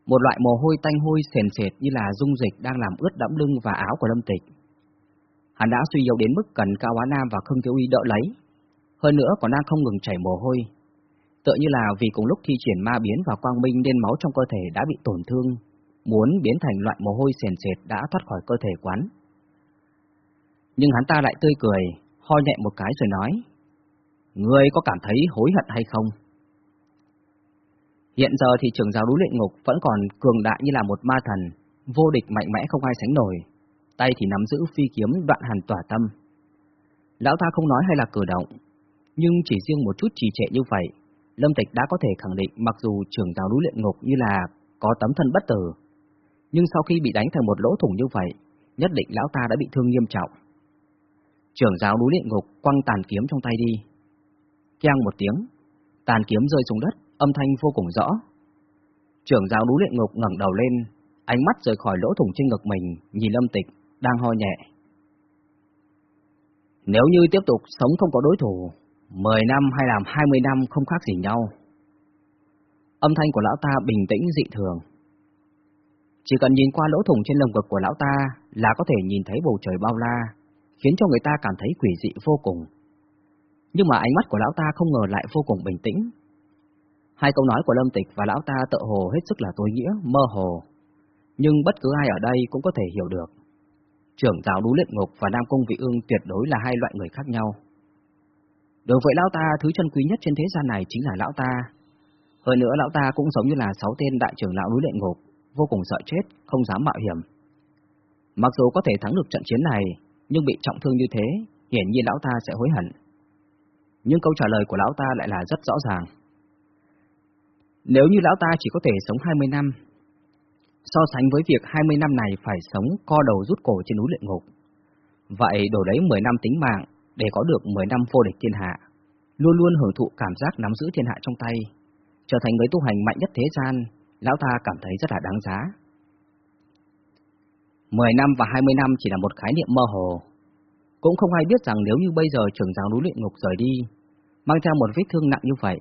Một loại mồ hôi tanh hôi sền sệt như là dung dịch đang làm ướt đẫm lưng và áo của Lâm Tịch. Hắn đã suy yếu đến mức cần Cao Á Nam và Khương Thiếu Y đỡ lấy. Hơn nữa còn đang không ngừng chảy mồ hôi. Tựa như là vì cùng lúc thi triển ma biến và quang minh nên máu trong cơ thể đã bị tổn thương, muốn biến thành loại mồ hôi sền sệt đã thoát khỏi cơ thể quán. Nhưng hắn ta lại tươi cười, ho nhẹ một cái rồi nói, Ngươi có cảm thấy hối hận hay không? Hiện giờ thì trưởng giáo núi luyện ngục vẫn còn cường đại như là một ma thần, vô địch mạnh mẽ không ai sánh nổi, tay thì nắm giữ phi kiếm đoạn hàn tỏa tâm. Lão ta không nói hay là cử động, nhưng chỉ riêng một chút trì trệ như vậy, Lâm Tịch đã có thể khẳng định mặc dù trưởng giáo núi luyện ngục như là có tấm thân bất tử, nhưng sau khi bị đánh thành một lỗ thủng như vậy, nhất định lão ta đã bị thương nghiêm trọng. Trưởng giáo núi luyện ngục quăng tàn kiếm trong tay đi. Keng một tiếng, tàn kiếm rơi xuống đất, âm thanh vô cùng rõ. Trưởng giáo núi luyện ngục ngẩng đầu lên, ánh mắt rời khỏi lỗ thủng trên ngực mình, nhìn Lâm Tịch, đang ho nhẹ. Nếu như tiếp tục sống không có đối thủ, 10 năm hay làm 20 năm không khác gì nhau. Âm thanh của lão ta bình tĩnh dị thường. Chỉ cần nhìn qua lỗ thủng trên lồng ngực của lão ta là có thể nhìn thấy bầu trời bao la, khiến cho người ta cảm thấy quỷ dị vô cùng. Nhưng mà ánh mắt của lão ta không ngờ lại vô cùng bình tĩnh, Hai câu nói của Lâm Tịch và lão ta tự hồ hết sức là tối nghĩa, mơ hồ. Nhưng bất cứ ai ở đây cũng có thể hiểu được. Trưởng giáo đú luyện ngục và Nam Cung Vị Ương tuyệt đối là hai loại người khác nhau. Đối với lão ta, thứ chân quý nhất trên thế gian này chính là lão ta. Hơn nữa lão ta cũng giống như là sáu tên đại trưởng lão núi luyện ngục, vô cùng sợ chết, không dám mạo hiểm. Mặc dù có thể thắng được trận chiến này, nhưng bị trọng thương như thế, hiển nhiên lão ta sẽ hối hận. Nhưng câu trả lời của lão ta lại là rất rõ ràng. Nếu như lão ta chỉ có thể sống 20 năm, so sánh với việc 20 năm này phải sống co đầu rút cổ trên núi luyện ngục, vậy đổi lấy 10 năm tính mạng để có được 10 năm vô địch thiên hạ, luôn luôn hưởng thụ cảm giác nắm giữ thiên hạ trong tay, trở thành người tu hành mạnh nhất thế gian, lão ta cảm thấy rất là đáng giá. 10 năm và 20 năm chỉ là một khái niệm mơ hồ. Cũng không ai biết rằng nếu như bây giờ trưởng giáo núi luyện ngục rời đi, mang theo một vết thương nặng như vậy,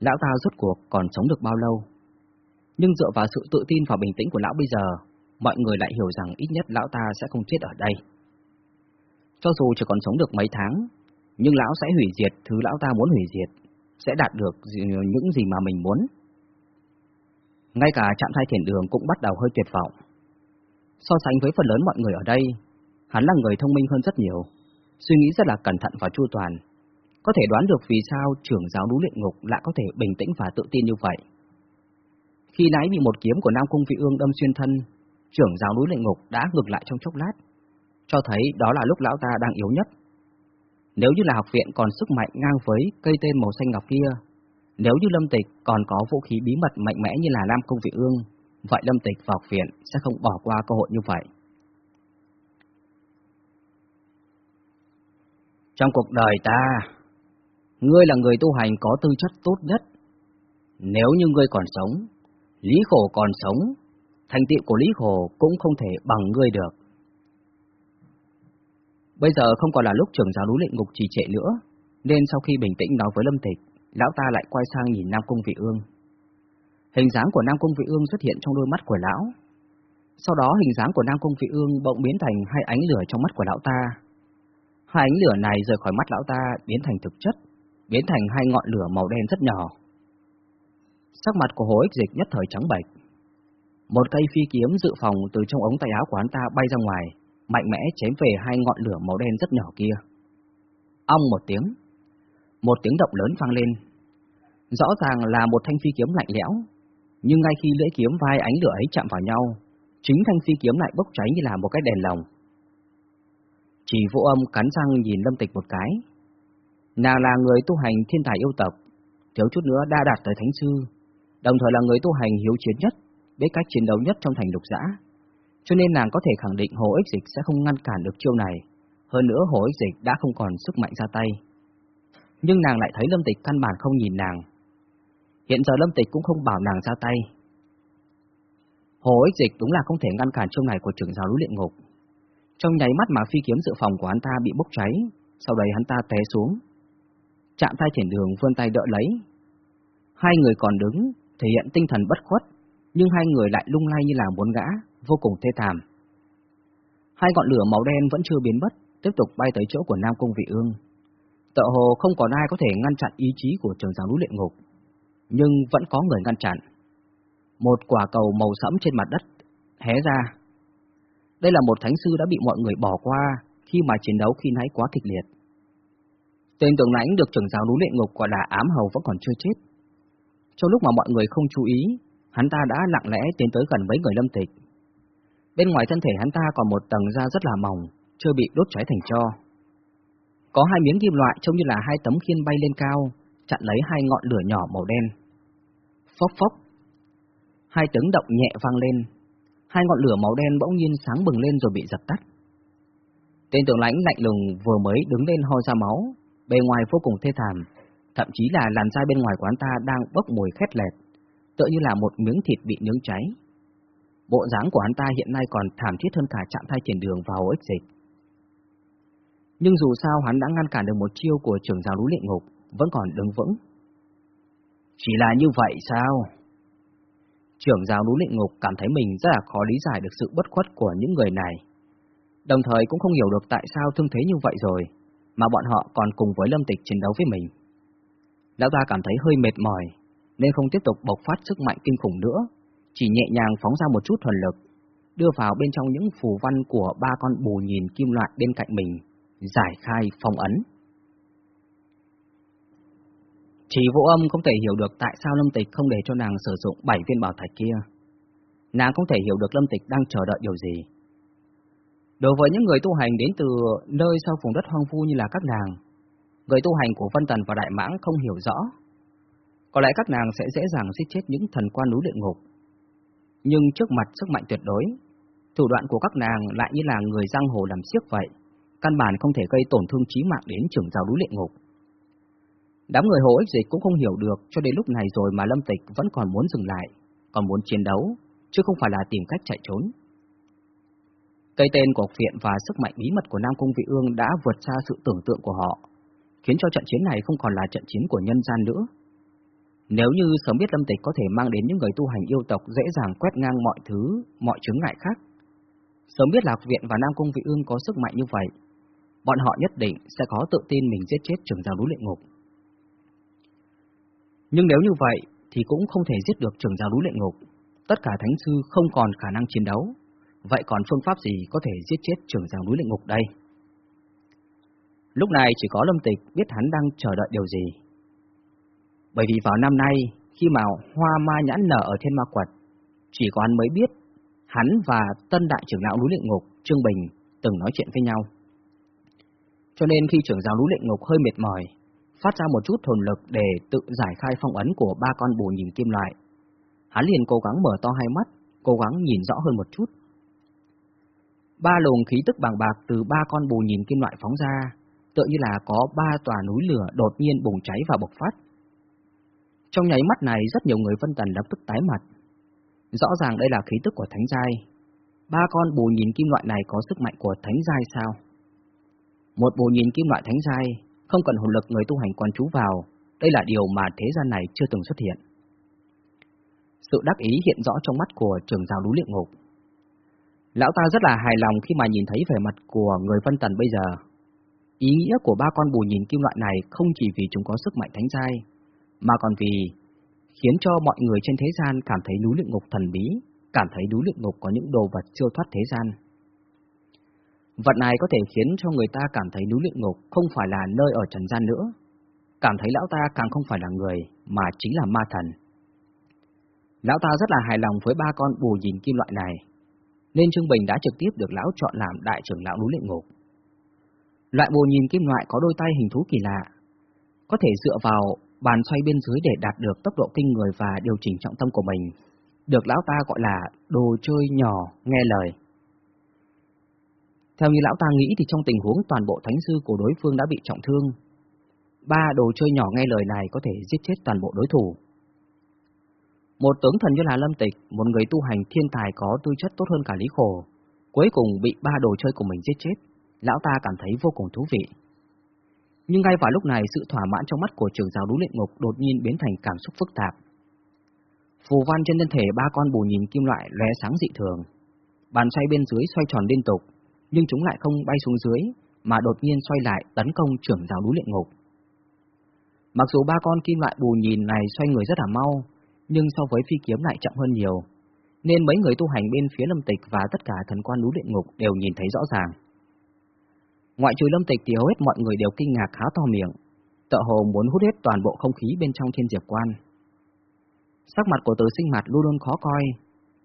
lão ta rốt cuộc còn sống được bao lâu. Nhưng dựa vào sự tự tin và bình tĩnh của lão bây giờ, mọi người lại hiểu rằng ít nhất lão ta sẽ không chết ở đây. Cho dù chỉ còn sống được mấy tháng, nhưng lão sẽ hủy diệt thứ lão ta muốn hủy diệt, sẽ đạt được những gì mà mình muốn. Ngay cả trạm thai thiền đường cũng bắt đầu hơi tuyệt vọng. So sánh với phần lớn mọi người ở đây, hắn là người thông minh hơn rất nhiều, suy nghĩ rất là cẩn thận và chu toàn, có thể đoán được vì sao trưởng giáo núi luyện ngục lại có thể bình tĩnh và tự tin như vậy. Khi nãy bị một kiếm của Nam Cung Vị Ương đâm xuyên thân, trưởng giáo núi luyện ngục đã ngược lại trong chốc lát, cho thấy đó là lúc lão ta đang yếu nhất. Nếu như là học viện còn sức mạnh ngang với cây tên màu xanh ngọc kia, nếu như Lâm Tịch còn có vũ khí bí mật mạnh mẽ như là Nam Cung Vị Ương, vậy Lâm Tịch vào học viện sẽ không bỏ qua cơ hội như vậy. Trong cuộc đời ta, ngươi là người tu hành có tư chất tốt nhất. Nếu như ngươi còn sống, Lý Khổ còn sống, thành tựu của Lý Khổ cũng không thể bằng ngươi được. Bây giờ không còn là lúc trưởng giáo núi luyện ngục trì trệ nữa, nên sau khi bình tĩnh nói với Lâm Tịch, lão ta lại quay sang nhìn Nam Cung Vị Ương. Hình dáng của Nam Cung Vị Ương xuất hiện trong đôi mắt của lão. Sau đó hình dáng của Nam Cung Vị Ương bỗng biến thành hai ánh lửa trong mắt của lão ta, Hai ánh lửa này rời khỏi mắt lão ta biến thành thực chất, biến thành hai ngọn lửa màu đen rất nhỏ. Sắc mặt của hối ích dịch nhất thời trắng bệch. Một cây phi kiếm dự phòng từ trong ống tay áo của hắn ta bay ra ngoài, mạnh mẽ chém về hai ngọn lửa màu đen rất nhỏ kia. Ong một tiếng, một tiếng động lớn vang lên. Rõ ràng là một thanh phi kiếm lạnh lẽo, nhưng ngay khi lưỡi kiếm vai ánh lửa ấy chạm vào nhau, chính thanh phi kiếm lại bốc cháy như là một cái đèn lồng. Chỉ vũ âm cắn răng nhìn Lâm Tịch một cái. Nàng là người tu hành thiên tài yêu tập, thiếu chút nữa đã đạt tới thánh sư, đồng thời là người tu hành hiếu chiến nhất, biết cách chiến đấu nhất trong thành lục giã. Cho nên nàng có thể khẳng định Hồ Ích Dịch sẽ không ngăn cản được chiêu này, hơn nữa Hồ Ích Dịch đã không còn sức mạnh ra tay. Nhưng nàng lại thấy Lâm Tịch căn bản không nhìn nàng. Hiện giờ Lâm Tịch cũng không bảo nàng ra tay. Hồ Ích Dịch đúng là không thể ngăn cản chiêu này của trưởng giáo lũ luyện ngục, trong nháy mắt mà phi kiếm dự phòng của hắn ta bị bốc cháy, sau đấy hắn ta té xuống. Chạm tay thiền đường vươn tay đỡ lấy. Hai người còn đứng, thể hiện tinh thần bất khuất, nhưng hai người lại lung lay như là muốn gã, vô cùng thê thảm. Hai ngọn lửa màu đen vẫn chưa biến mất, tiếp tục bay tới chỗ của Nam Cung Vị Ương. Tợ hồ không còn ai có thể ngăn chặn ý chí của trường giáo núi luyện ngục, nhưng vẫn có người ngăn chặn. Một quả cầu màu sẫm trên mặt đất hé ra, đây là một thánh sư đã bị mọi người bỏ qua khi mà chiến đấu khi nãy quá kịch liệt. Tên tưởng lãnh được trưởng giáo núi luyện ngục gọi là ám hầu vẫn còn chưa chết. Trong lúc mà mọi người không chú ý, hắn ta đã lặng lẽ tiến tới gần với người lâm tịch. Bên ngoài thân thể hắn ta còn một tầng da rất là mỏng, chưa bị đốt cháy thành tro. Có hai miếng kim loại trông như là hai tấm khiên bay lên cao, chặn lấy hai ngọn lửa nhỏ màu đen. Phốc phốc. Hai tiếng động nhẹ vang lên, hai ngọn lửa màu đen bỗng nhiên sáng bừng lên rồi bị dập tắt. Tên tướng lãnh lạnh lùng vừa mới đứng lên ho ra máu, bề ngoài vô cùng thê thảm, thậm chí là làn da bên ngoài quán ta đang bốc mùi khét lẹt, tựa như là một miếng thịt bị nướng cháy. Bộ dáng của hắn ta hiện nay còn thảm thiết hơn cả chạm thai triển đường vào ích dịch. Nhưng dù sao hắn đã ngăn cản được một chiêu của trưởng giáo núi luyện ngục, vẫn còn đứng vững. Chỉ là như vậy sao? Trưởng giáo núi luyện ngục cảm thấy mình rất là khó lý giải được sự bất khuất của những người này. Đồng thời cũng không hiểu được tại sao thương thế như vậy rồi, mà bọn họ còn cùng với lâm tịch chiến đấu với mình. Lão ta cảm thấy hơi mệt mỏi, nên không tiếp tục bộc phát sức mạnh kinh khủng nữa, chỉ nhẹ nhàng phóng ra một chút thuần lực, đưa vào bên trong những phù văn của ba con bù nhìn kim loại bên cạnh mình, giải khai phong ấn. Chỉ vũ âm không thể hiểu được tại sao Lâm Tịch không để cho nàng sử dụng bảy viên bảo thạch kia. Nàng không thể hiểu được Lâm Tịch đang chờ đợi điều gì. Đối với những người tu hành đến từ nơi sau vùng đất hoang vu như là các nàng, người tu hành của Vân Tần và Đại Mãng không hiểu rõ. Có lẽ các nàng sẽ dễ dàng giết chết những thần quan núi địa ngục. Nhưng trước mặt sức mạnh tuyệt đối, thủ đoạn của các nàng lại như là người giang hồ làm siếc vậy, căn bản không thể gây tổn thương chí mạng đến trưởng giáo núi luyện ngục. Đám người hồ ích dịch cũng không hiểu được cho đến lúc này rồi mà Lâm Tịch vẫn còn muốn dừng lại, còn muốn chiến đấu, chứ không phải là tìm cách chạy trốn. Cây tên của viện và sức mạnh bí mật của Nam Cung Vị Ương đã vượt xa sự tưởng tượng của họ, khiến cho trận chiến này không còn là trận chiến của nhân gian nữa. Nếu như sớm biết Lâm Tịch có thể mang đến những người tu hành yêu tộc dễ dàng quét ngang mọi thứ, mọi chứng ngại khác, sớm biết Lạc Viện và Nam Cung Vị Ương có sức mạnh như vậy, bọn họ nhất định sẽ có tự tin mình giết chết trưởng giáo núi luyện ngục. Nhưng nếu như vậy, thì cũng không thể giết được trưởng giáo núi luyện ngục. Tất cả thánh sư không còn khả năng chiến đấu, vậy còn phương pháp gì có thể giết chết trưởng giáo núi luyện ngục đây? Lúc này chỉ có Lâm Tịch biết hắn đang chờ đợi điều gì. Bởi vì vào năm nay, khi mà hoa ma nhãn nở ở thiên ma quật, chỉ có hắn mới biết hắn và tân đại trưởng lão núi luyện ngục, Trương Bình, từng nói chuyện với nhau. Cho nên khi trưởng giáo núi luyện ngục hơi mệt mỏi, phát ra một chút hồn lực để tự giải khai phong ấn của ba con bù nhìn kim loại, hắn liền cố gắng mở to hai mắt, cố gắng nhìn rõ hơn một chút. Ba luồng khí tức bằng bạc từ ba con bù nhìn kim loại phóng ra, tựa như là có ba tòa núi lửa đột nhiên bùng cháy và bộc phát. Trong nháy mắt này rất nhiều người phân tần lập tức tái mặt. Rõ ràng đây là khí tức của thánh giai. Ba con bù nhìn kim loại này có sức mạnh của thánh giai sao? Một bù nhìn kim loại thánh giai, không cần hồn lực người tu hành quan chú vào, đây là điều mà thế gian này chưa từng xuất hiện. Sự đắc ý hiện rõ trong mắt của trưởng giáo núi luyện ngục. Lão ta rất là hài lòng khi mà nhìn thấy vẻ mặt của người phân Tần bây giờ. Ý nghĩa của ba con bù nhìn kim loại này không chỉ vì chúng có sức mạnh thánh giai, mà còn vì khiến cho mọi người trên thế gian cảm thấy núi luyện ngục thần bí, cảm thấy núi luyện ngục có những đồ vật siêu thoát thế gian. Vật này có thể khiến cho người ta cảm thấy núi luyện ngục không phải là nơi ở trần gian nữa, cảm thấy lão ta càng không phải là người, mà chính là ma thần. Lão ta rất là hài lòng với ba con bù nhìn kim loại này, nên Trương Bình đã trực tiếp được lão chọn làm đại trưởng lão núi luyện ngục. Loại bù nhìn kim loại có đôi tay hình thú kỳ lạ, có thể dựa vào bàn xoay bên dưới để đạt được tốc độ kinh người và điều chỉnh trọng tâm của mình, được lão ta gọi là đồ chơi nhỏ nghe lời. Theo như lão ta nghĩ thì trong tình huống toàn bộ thánh sư của đối phương đã bị trọng thương, ba đồ chơi nhỏ nghe lời này có thể giết chết toàn bộ đối thủ. Một tướng thần như là Lâm Tịch, một người tu hành thiên tài có tư chất tốt hơn cả Lý Khổ, cuối cùng bị ba đồ chơi của mình giết chết, lão ta cảm thấy vô cùng thú vị. Nhưng ngay vào lúc này, sự thỏa mãn trong mắt của trưởng giáo đú luyện ngục đột nhiên biến thành cảm xúc phức tạp. Phù văn trên thân thể ba con bù nhìn kim loại lóe sáng dị thường. Bàn xoay bên dưới xoay tròn liên tục, nhưng chúng lại không bay xuống dưới, mà đột nhiên xoay lại tấn công trưởng giáo đú luyện ngục. Mặc dù ba con kim loại bù nhìn này xoay người rất là mau, nhưng so với phi kiếm lại chậm hơn nhiều, nên mấy người tu hành bên phía lâm tịch và tất cả thần quan núi luyện ngục đều nhìn thấy rõ ràng. Ngoại trừ lâm tịch thì hầu hết mọi người đều kinh ngạc khá to miệng, tợ hồ muốn hút hết toàn bộ không khí bên trong thiên diệp quan. Sắc mặt của từ sinh mặt luôn luôn khó coi,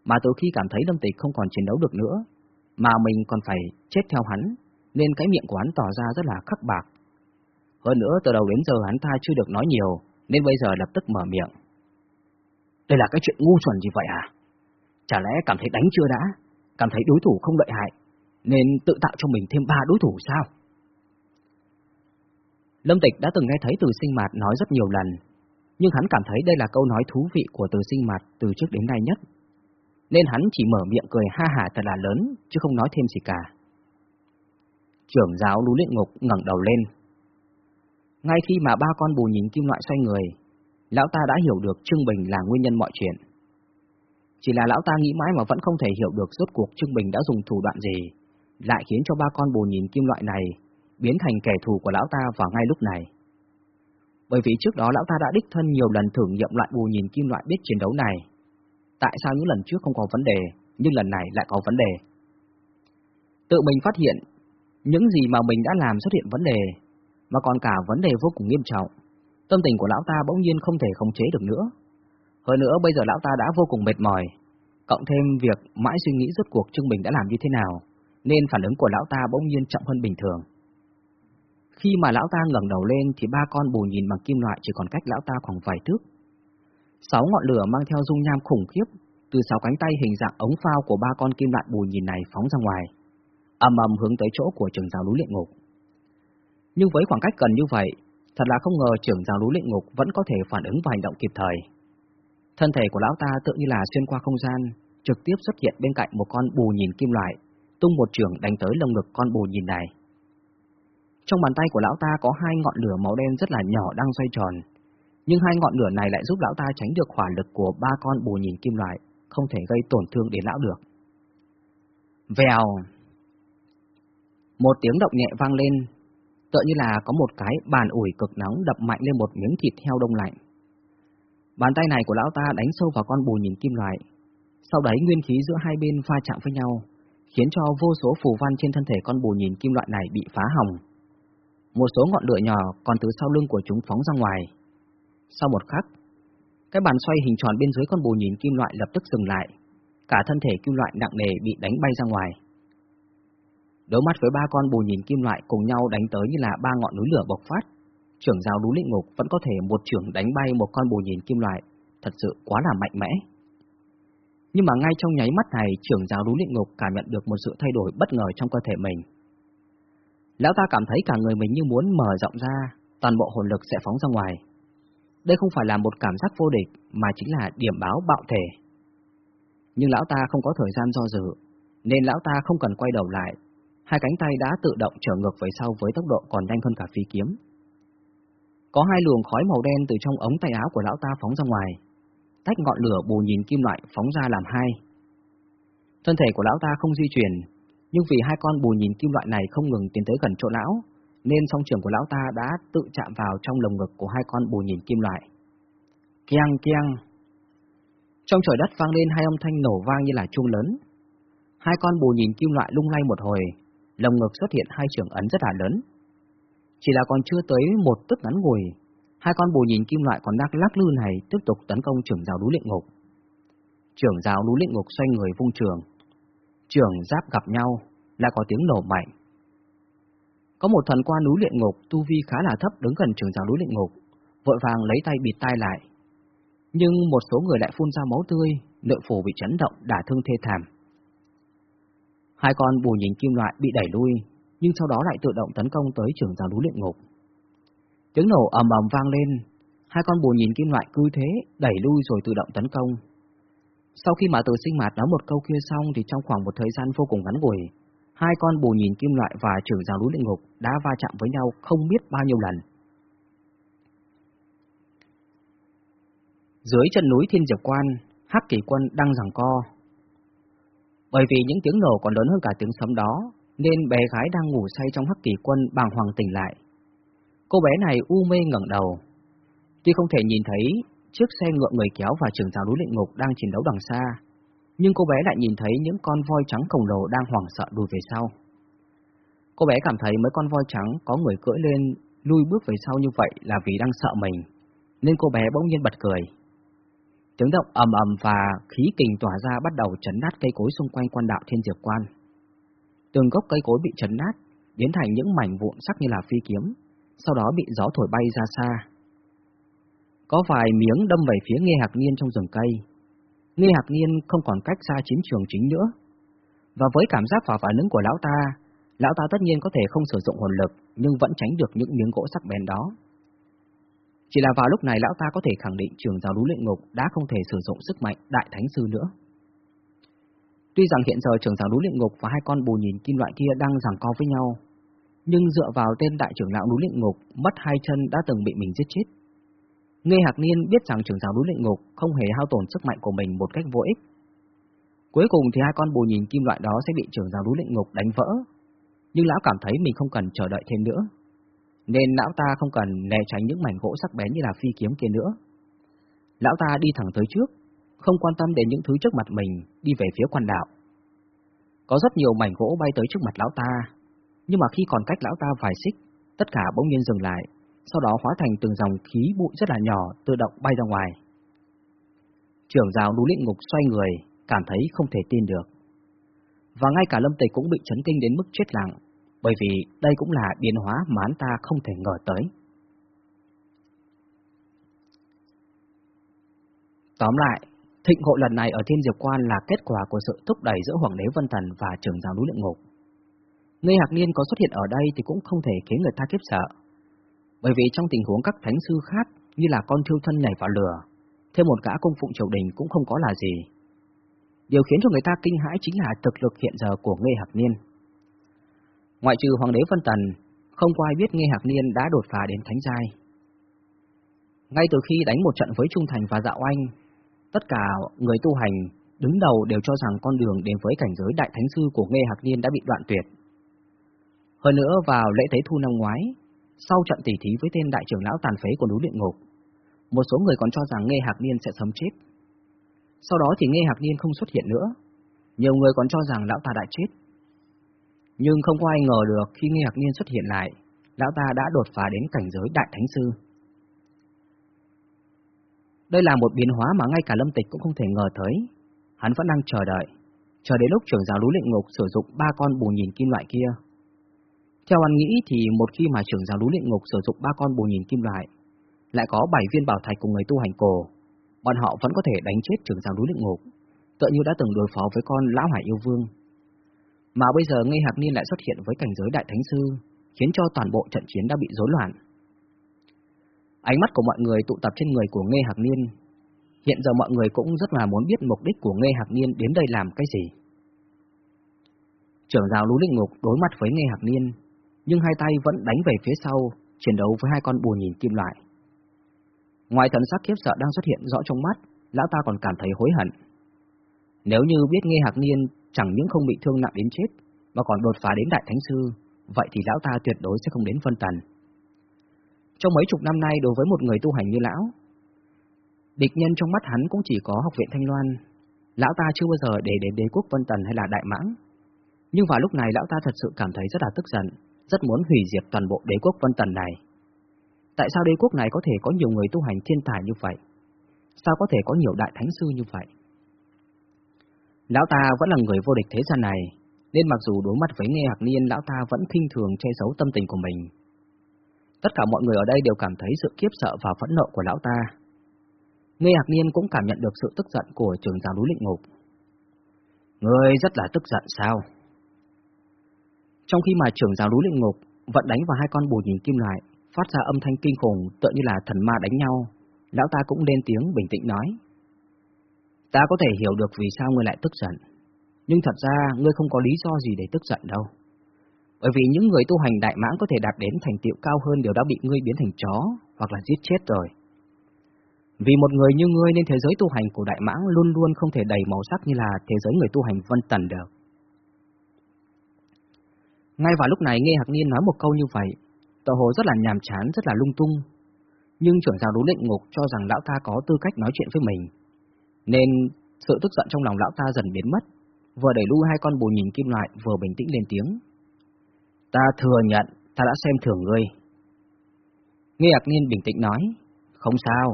mà từ khi cảm thấy lâm tịch không còn chiến đấu được nữa, mà mình còn phải chết theo hắn, nên cái miệng của hắn tỏ ra rất là khắc bạc. Hơn nữa từ đầu đến giờ hắn ta chưa được nói nhiều, nên bây giờ lập tức mở miệng. Đây là cái chuyện ngu xuẩn gì vậy à? Chả lẽ cảm thấy đánh chưa đã, cảm thấy đối thủ không lợi hại, nên tự tạo cho mình thêm ba đối thủ sao? Lâm Tịch đã từng nghe thấy từ sinh mạt nói rất nhiều lần, nhưng hắn cảm thấy đây là câu nói thú vị của từ sinh mạt từ trước đến nay nhất. Nên hắn chỉ mở miệng cười ha hả thật là lớn, chứ không nói thêm gì cả. Trưởng giáo Lú Luyện Ngục ngẩng đầu lên. Ngay khi mà ba con bù nhìn kim loại xoay người, lão ta đã hiểu được Trương Bình là nguyên nhân mọi chuyện. Chỉ là lão ta nghĩ mãi mà vẫn không thể hiểu được rốt cuộc Trương Bình đã dùng thủ đoạn gì, lại khiến cho ba con bồ nhìn kim loại này biến thành kẻ thù của lão ta vào ngay lúc này. Bởi vì trước đó lão ta đã đích thân nhiều lần thử nghiệm loại bù nhìn kim loại biết chiến đấu này. Tại sao những lần trước không có vấn đề, nhưng lần này lại có vấn đề? Tự mình phát hiện, những gì mà mình đã làm xuất hiện vấn đề, mà còn cả vấn đề vô cùng nghiêm trọng. Tâm tình của lão ta bỗng nhiên không thể khống chế được nữa. Hơn nữa bây giờ lão ta đã vô cùng mệt mỏi, cộng thêm việc mãi suy nghĩ rốt cuộc chương mình đã làm như thế nào, nên phản ứng của lão ta bỗng nhiên chậm hơn bình thường. Khi mà lão ta ngẩng đầu lên thì ba con bù nhìn bằng kim loại chỉ còn cách lão ta khoảng vài thước. Sáu ngọn lửa mang theo dung nham khủng khiếp từ sáu cánh tay hình dạng ống phao của ba con kim loại bù nhìn này phóng ra ngoài, ầm ầm hướng tới chỗ của trường giáo núi luyện ngục. Nhưng với khoảng cách gần như vậy, thật là không ngờ trưởng giáo núi luyện ngục vẫn có thể phản ứng và hành động kịp thời. Thân thể của lão ta tự như là xuyên qua không gian, trực tiếp xuất hiện bên cạnh một con bù nhìn kim loại, tung một trường đánh tới lồng ngực con bù nhìn này. Trong bàn tay của lão ta có hai ngọn lửa màu đen rất là nhỏ đang xoay tròn, nhưng hai ngọn lửa này lại giúp lão ta tránh được hỏa lực của ba con bù nhìn kim loại, không thể gây tổn thương đến lão được. Vèo! Một tiếng động nhẹ vang lên, tựa như là có một cái bàn ủi cực nóng đập mạnh lên một miếng thịt heo đông lạnh. Bàn tay này của lão ta đánh sâu vào con bù nhìn kim loại, sau đấy nguyên khí giữa hai bên va chạm với nhau, khiến cho vô số phù văn trên thân thể con bù nhìn kim loại này bị phá hỏng. Một số ngọn lửa nhỏ còn từ sau lưng của chúng phóng ra ngoài. Sau một khắc, cái bàn xoay hình tròn bên dưới con bù nhìn kim loại lập tức dừng lại, cả thân thể kim loại nặng nề bị đánh bay ra ngoài. Đối mắt với ba con bù nhìn kim loại cùng nhau đánh tới như là ba ngọn núi lửa bộc phát, trưởng giáo đú lĩnh ngục vẫn có thể một trưởng đánh bay một con bù nhìn kim loại, thật sự quá là mạnh mẽ. Nhưng mà ngay trong nháy mắt này, trưởng giáo đú Liệt ngục cảm nhận được một sự thay đổi bất ngờ trong cơ thể mình. Lão ta cảm thấy cả người mình như muốn mở rộng ra, toàn bộ hồn lực sẽ phóng ra ngoài. Đây không phải là một cảm giác vô địch, mà chính là điểm báo bạo thể. Nhưng lão ta không có thời gian do dự, nên lão ta không cần quay đầu lại, hai cánh tay đã tự động trở ngược về sau với tốc độ còn nhanh hơn cả phi kiếm. Có hai luồng khói màu đen từ trong ống tay áo của lão ta phóng ra ngoài, tách ngọn lửa bù nhìn kim loại phóng ra làm hai. Thân thể của lão ta không di chuyển, nhưng vì hai con bù nhìn kim loại này không ngừng tiến tới gần chỗ lão, nên song trường của lão ta đã tự chạm vào trong lồng ngực của hai con bù nhìn kim loại. Keng keng. Trong trời đất vang lên hai âm thanh nổ vang như là chuông lớn. Hai con bù nhìn kim loại lung lay một hồi, lồng ngực xuất hiện hai trường ấn rất là lớn. Chỉ là còn chưa tới một tức ngắn ngủi, hai con bù nhìn kim loại còn đang lắc lư này tiếp tục tấn công trưởng giáo núi luyện ngục. Trưởng giáo núi luyện ngục xoay người vung trường. Trường giáp gặp nhau, lại có tiếng nổ mạnh. Có một thần quan núi luyện ngục tu vi khá là thấp đứng gần trưởng giáo núi luyện ngục, vội vàng lấy tay bịt tai lại. Nhưng một số người lại phun ra máu tươi, nội phủ bị chấn động, đả thương thê thảm. Hai con bù nhìn kim loại bị đẩy lui, nhưng sau đó lại tự động tấn công tới trưởng giáo núi luyện ngục. Tiếng nổ ầm ầm vang lên, hai con bù nhìn kim loại cứ thế đẩy lui rồi tự động tấn công. Sau khi mà tử sinh mạt nói một câu kia xong thì trong khoảng một thời gian vô cùng ngắn ngủi, hai con bù nhìn kim loại và trưởng giáo núi địa ngục đã va chạm với nhau không biết bao nhiêu lần. Dưới chân núi Thiên Diệp Quan, Hắc Kỳ Quân đang giằng co. Bởi vì những tiếng nổ còn lớn hơn cả tiếng sấm đó, nên bé gái đang ngủ say trong Hắc Kỳ Quân bàng hoàng tỉnh lại. Cô bé này u mê ngẩng đầu. Tuy không thể nhìn thấy chiếc xe ngựa người kéo và trường giáo núi luyện ngục đang chiến đấu đằng xa, nhưng cô bé lại nhìn thấy những con voi trắng khổng lồ đang hoảng sợ lùi về sau. Cô bé cảm thấy mấy con voi trắng có người cưỡi lên lui bước về sau như vậy là vì đang sợ mình, nên cô bé bỗng nhiên bật cười. Tiếng động ầm ầm và khí kình tỏa ra bắt đầu chấn nát cây cối xung quanh quan đạo Thiên Diệp Quan. Từng gốc cây cối bị chấn nát, biến thành những mảnh vụn sắc như là phi kiếm, sau đó bị gió thổi bay ra xa. Có vài miếng đâm về phía Nghe Hạc Niên trong rừng cây. Nghe Hạc Niên không còn cách xa chiến trường chính nữa. Và với cảm giác và phản ứng của lão ta, lão ta tất nhiên có thể không sử dụng hồn lực, nhưng vẫn tránh được những miếng gỗ sắc bén đó. Chỉ là vào lúc này lão ta có thể khẳng định trường giáo núi luyện ngục đã không thể sử dụng sức mạnh đại thánh sư nữa. Tuy rằng hiện giờ trường giáo núi luyện ngục và hai con bù nhìn kim loại kia đang giằng co với nhau, nhưng dựa vào tên đại trưởng lão núi luyện ngục mất hai chân đã từng bị mình giết chết. Nghe Hạc Niên biết rằng trưởng giáo núi luyện ngục không hề hao tổn sức mạnh của mình một cách vô ích. Cuối cùng thì hai con bù nhìn kim loại đó sẽ bị trưởng giáo núi luyện ngục đánh vỡ, nhưng lão cảm thấy mình không cần chờ đợi thêm nữa, nên lão ta không cần né tránh những mảnh gỗ sắc bén như là phi kiếm kia nữa. Lão ta đi thẳng tới trước, không quan tâm đến những thứ trước mặt mình, đi về phía quan đạo. Có rất nhiều mảnh gỗ bay tới trước mặt lão ta, nhưng mà khi còn cách lão ta vài xích, tất cả bỗng nhiên dừng lại, sau đó hóa thành từng dòng khí bụi rất là nhỏ tự động bay ra ngoài. Trưởng giáo núi lĩnh ngục xoay người, cảm thấy không thể tin được. Và ngay cả Lâm Tịch cũng bị chấn kinh đến mức chết lặng, bởi vì đây cũng là biến hóa mà hắn ta không thể ngờ tới. Tóm lại, thịnh hội lần này ở Thiên Diệp Quan là kết quả của sự thúc đẩy giữa Hoàng đế Vân Thần và trưởng giáo núi luyện ngục. Ngây Hạc Niên có xuất hiện ở đây thì cũng không thể khiến người ta kiếp sợ. Bởi vì trong tình huống các thánh sư khác như là con thiêu thân nhảy vào lửa, thêm một gã công phụng triều đình cũng không có là gì. Điều khiến cho người ta kinh hãi chính là thực lực hiện giờ của Nghê Hạc Niên. Ngoại trừ Hoàng đế Vân Tần, không có ai biết Nghê Hạc Niên đã đột phá đến thánh giai. Ngay từ khi đánh một trận với Trung Thành và Dạo Anh, tất cả người tu hành đứng đầu đều cho rằng con đường đến với cảnh giới đại thánh sư của Nghê Hạc Niên đã bị đoạn tuyệt. Hơn nữa vào lễ tế thu năm ngoái, sau trận tỉ thí với tên đại trưởng lão tàn phế của núi luyện ngục, một số người còn cho rằng nghe Hạc Niên sẽ sớm chết. Sau đó thì nghe Hạc Niên không xuất hiện nữa, nhiều người còn cho rằng lão ta đã chết. Nhưng không có ai ngờ được khi nghe Hạc Niên xuất hiện lại, lão ta đã đột phá đến cảnh giới đại thánh sư. Đây là một biến hóa mà ngay cả Lâm Tịch cũng không thể ngờ tới. Hắn vẫn đang chờ đợi, chờ đến lúc trưởng giáo núi luyện ngục sử dụng ba con bù nhìn kim loại kia. Theo hắn nghĩ thì một khi mà trưởng giáo núi luyện ngục sử dụng ba con bù nhìn kim loại, lại có bảy viên bảo thạch của người tu hành cổ, bọn họ vẫn có thể đánh chết trưởng giáo núi luyện ngục, tựa như đã từng đối phó với con lão hải yêu vương. Mà bây giờ Ngây Hạc Niên lại xuất hiện với cảnh giới đại thánh sư, khiến cho toàn bộ trận chiến đã bị rối loạn. Ánh mắt của mọi người tụ tập trên người của Ngê Hạc Niên. Hiện giờ mọi người cũng rất là muốn biết mục đích của Ngê Hạc Niên đến đây làm cái gì. Trưởng giáo Lũ Linh Ngục đối mặt với Ngê Hạc Niên, nhưng hai tay vẫn đánh về phía sau, chiến đấu với hai con bùa nhìn kim loại. Ngoài thần sắc khiếp sợ đang xuất hiện rõ trong mắt, lão ta còn cảm thấy hối hận. Nếu như biết nghe Hạc Niên chẳng những không bị thương nặng đến chết, mà còn đột phá đến Đại Thánh Sư, vậy thì lão ta tuyệt đối sẽ không đến phân tần. Trong mấy chục năm nay đối với một người tu hành như lão, địch nhân trong mắt hắn cũng chỉ có học viện Thanh Loan. Lão ta chưa bao giờ để đến đế quốc Vân Tần hay là Đại Mãng. Nhưng vào lúc này lão ta thật sự cảm thấy rất là tức giận, rất muốn hủy diệt toàn bộ đế quốc Vân Tần này. Tại sao đế quốc này có thể có nhiều người tu hành thiên tài như vậy? Sao có thể có nhiều đại thánh sư như vậy? Lão ta vẫn là người vô địch thế gian này, nên mặc dù đối mặt với Nghe Hạc Niên, lão ta vẫn khinh thường che giấu tâm tình của mình. Tất cả mọi người ở đây đều cảm thấy sự kiếp sợ và phẫn nộ của lão ta. Nghe Hạc Niên cũng cảm nhận được sự tức giận của trường giáo núi lĩnh ngục. Ngươi rất là tức giận sao? Trong khi mà trưởng giáo núi luyện ngục vẫn đánh vào hai con bù nhìn kim loại, phát ra âm thanh kinh khủng tựa như là thần ma đánh nhau, lão ta cũng lên tiếng bình tĩnh nói. Ta có thể hiểu được vì sao ngươi lại tức giận, nhưng thật ra ngươi không có lý do gì để tức giận đâu. Bởi vì những người tu hành đại mãng có thể đạt đến thành tựu cao hơn đều đã bị ngươi biến thành chó hoặc là giết chết rồi. Vì một người như ngươi nên thế giới tu hành của đại mãng luôn luôn không thể đầy màu sắc như là thế giới người tu hành vân tần được. Ngay vào lúc này nghe Hạc Niên nói một câu như vậy, tờ hồ rất là nhàm chán, rất là lung tung. Nhưng trưởng giáo đối lệnh ngục cho rằng lão ta có tư cách nói chuyện với mình, nên sự tức giận trong lòng lão ta dần biến mất, vừa đẩy lui hai con bù nhìn kim loại vừa bình tĩnh lên tiếng. Ta thừa nhận, ta đã xem thường ngươi. Nghe Hạc Niên bình tĩnh nói, không sao,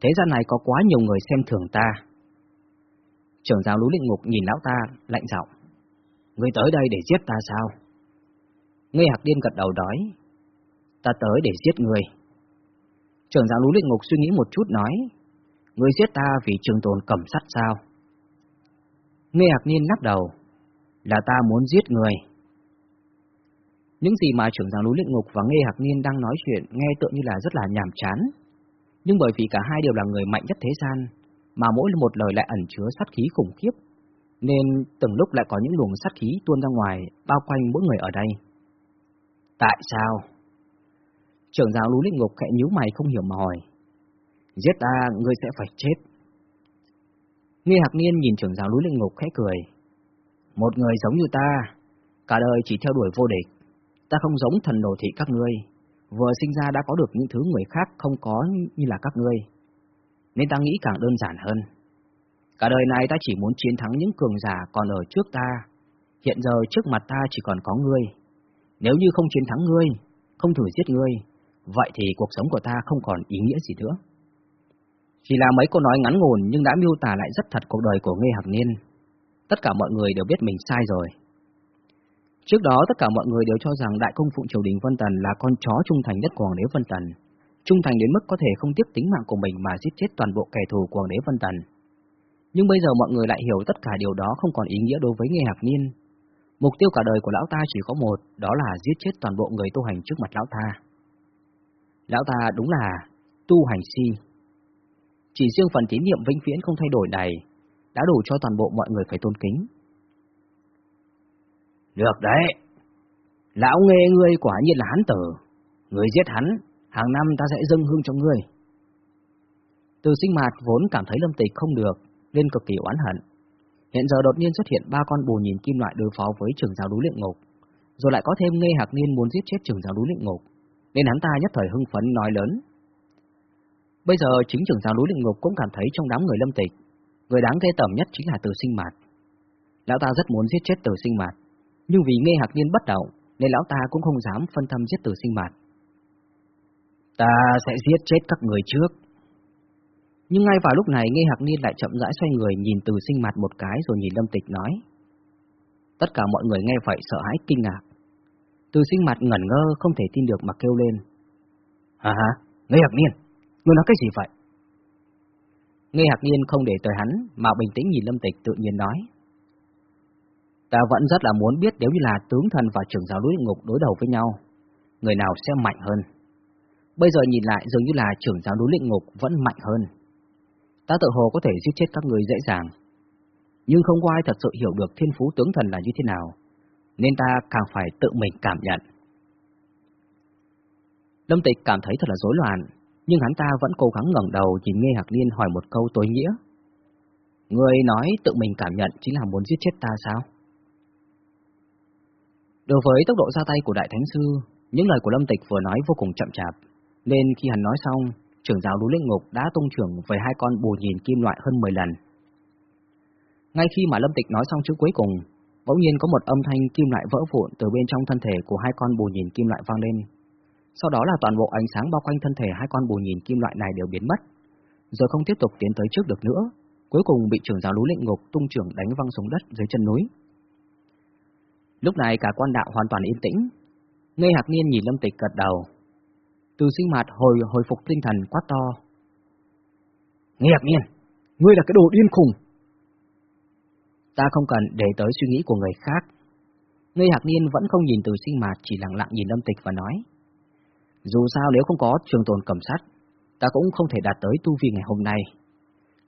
thế gian này có quá nhiều người xem thường ta. Trưởng giáo lũ lĩnh ngục nhìn lão ta, lạnh giọng. Ngươi tới đây để giết ta sao? Nghe Hạc Điên gật đầu đói. Ta tới để giết người. Trưởng giáo Lũ luyện ngục suy nghĩ một chút nói. Ngươi giết ta vì trường tồn cầm sắt sao? Nghe Hạc Niên lắc đầu. Là ta muốn giết người. Những gì mà trưởng giáo Lũ luyện ngục và Nghe Hạc Niên đang nói chuyện nghe tựa như là rất là nhàm chán. Nhưng bởi vì cả hai đều là người mạnh nhất thế gian, mà mỗi một lời lại ẩn chứa sát khí khủng khiếp, nên từng lúc lại có những luồng sát khí tuôn ra ngoài, bao quanh mỗi người ở đây. Tại sao? Trưởng giáo lũ lĩnh ngục khẽ nhíu mày không hiểu mà hỏi. Giết ta, ngươi sẽ phải chết. Nghi Hạc Niên nhìn trưởng giáo núi lĩnh ngục khẽ cười. Một người giống như ta, cả đời chỉ theo đuổi vô địch. Ta không giống thần đồ thị các ngươi, vừa sinh ra đã có được những thứ người khác không có như là các ngươi. Nên ta nghĩ càng đơn giản hơn. Cả đời này ta chỉ muốn chiến thắng những cường giả còn ở trước ta. Hiện giờ trước mặt ta chỉ còn có ngươi. Nếu như không chiến thắng ngươi, không thử giết ngươi, vậy thì cuộc sống của ta không còn ý nghĩa gì nữa. Chỉ là mấy câu nói ngắn ngủn nhưng đã miêu tả lại rất thật cuộc đời của Nghê Hạc Niên. Tất cả mọi người đều biết mình sai rồi. Trước đó tất cả mọi người đều cho rằng đại công phụng triều đình Vân Tần là con chó trung thành nhất của Hoàng đế Vân Tần, trung thành đến mức có thể không tiếc tính mạng của mình mà giết chết toàn bộ kẻ thù của Hoàng đế Vân Tần. Nhưng bây giờ mọi người lại hiểu tất cả điều đó không còn ý nghĩa đối với Nghê Hạc Niên, Mục tiêu cả đời của lão ta chỉ có một, đó là giết chết toàn bộ người tu hành trước mặt lão ta. Lão ta đúng là tu hành si. Chỉ riêng phần tín niệm vĩnh viễn không thay đổi này, đã đủ cho toàn bộ mọi người phải tôn kính. Được đấy, lão nghe ngươi quả nhiên là hắn tử, người giết hắn, hàng năm ta sẽ dâng hương cho ngươi. Từ sinh mạt vốn cảm thấy lâm tịch không được, nên cực kỳ oán hận. Hiện giờ đột nhiên xuất hiện ba con bù nhìn kim loại đối phó với trưởng giáo núi luyện ngục, rồi lại có thêm ngây hạc niên muốn giết chết trưởng giáo núi luyện ngục, nên hắn ta nhất thời hưng phấn nói lớn. Bây giờ chính trưởng giáo núi luyện ngục cũng cảm thấy trong đám người lâm tịch, người đáng ghê tởm nhất chính là từ sinh mạt. Lão ta rất muốn giết chết từ sinh mạt, nhưng vì nghe hạc niên bất động, nên lão ta cũng không dám phân tâm giết từ sinh mạt. Ta sẽ giết chết các người trước. Nhưng ngay vào lúc này Nghe Hạc Niên lại chậm rãi xoay người nhìn từ sinh mặt một cái rồi nhìn Lâm Tịch nói. Tất cả mọi người nghe vậy sợ hãi kinh ngạc. Từ sinh mặt ngẩn ngơ không thể tin được mà kêu lên. Hả hả, Nghe Hạc Niên, ngươi nói cái gì vậy? Nghe Hạc Niên không để tới hắn mà bình tĩnh nhìn Lâm Tịch tự nhiên nói. Ta vẫn rất là muốn biết nếu như là tướng thần và trưởng giáo núi ngục đối đầu với nhau, người nào sẽ mạnh hơn. Bây giờ nhìn lại dường như là trưởng giáo núi lĩnh ngục vẫn mạnh hơn. Ta tự hồ có thể giết chết các người dễ dàng. Nhưng không có ai thật sự hiểu được thiên phú tướng thần là như thế nào, nên ta càng phải tự mình cảm nhận. Lâm Tịch cảm thấy thật là rối loạn, nhưng hắn ta vẫn cố gắng ngẩng đầu nhìn Nghe Hạc Liên hỏi một câu tối nghĩa. Người nói tự mình cảm nhận chính là muốn giết chết ta sao? Đối với tốc độ ra tay của Đại Thánh Sư, những lời của Lâm Tịch vừa nói vô cùng chậm chạp, nên khi hắn nói xong, trưởng giáo núi linh ngục đã tung trưởng về hai con bù nhìn kim loại hơn 10 lần. Ngay khi mà Lâm Tịch nói xong chữ cuối cùng, bỗng nhiên có một âm thanh kim loại vỡ vụn từ bên trong thân thể của hai con bù nhìn kim loại vang lên. Sau đó là toàn bộ ánh sáng bao quanh thân thể hai con bù nhìn kim loại này đều biến mất, rồi không tiếp tục tiến tới trước được nữa, cuối cùng bị trưởng giáo núi lĩnh ngục tung trưởng đánh văng xuống đất dưới chân núi. Lúc này cả quan đạo hoàn toàn yên tĩnh, Ngây Hạc Niên nhìn Lâm Tịch gật đầu, từ sinh mạt hồi hồi phục tinh thần quá to. Ngạc nhiên, ngươi là cái đồ điên khùng. Ta không cần để tới suy nghĩ của người khác. Ngây hạc niên vẫn không nhìn từ sinh mạt chỉ lặng lặng nhìn lâm tịch và nói. Dù sao nếu không có trường tồn cầm sát, ta cũng không thể đạt tới tu vi ngày hôm nay.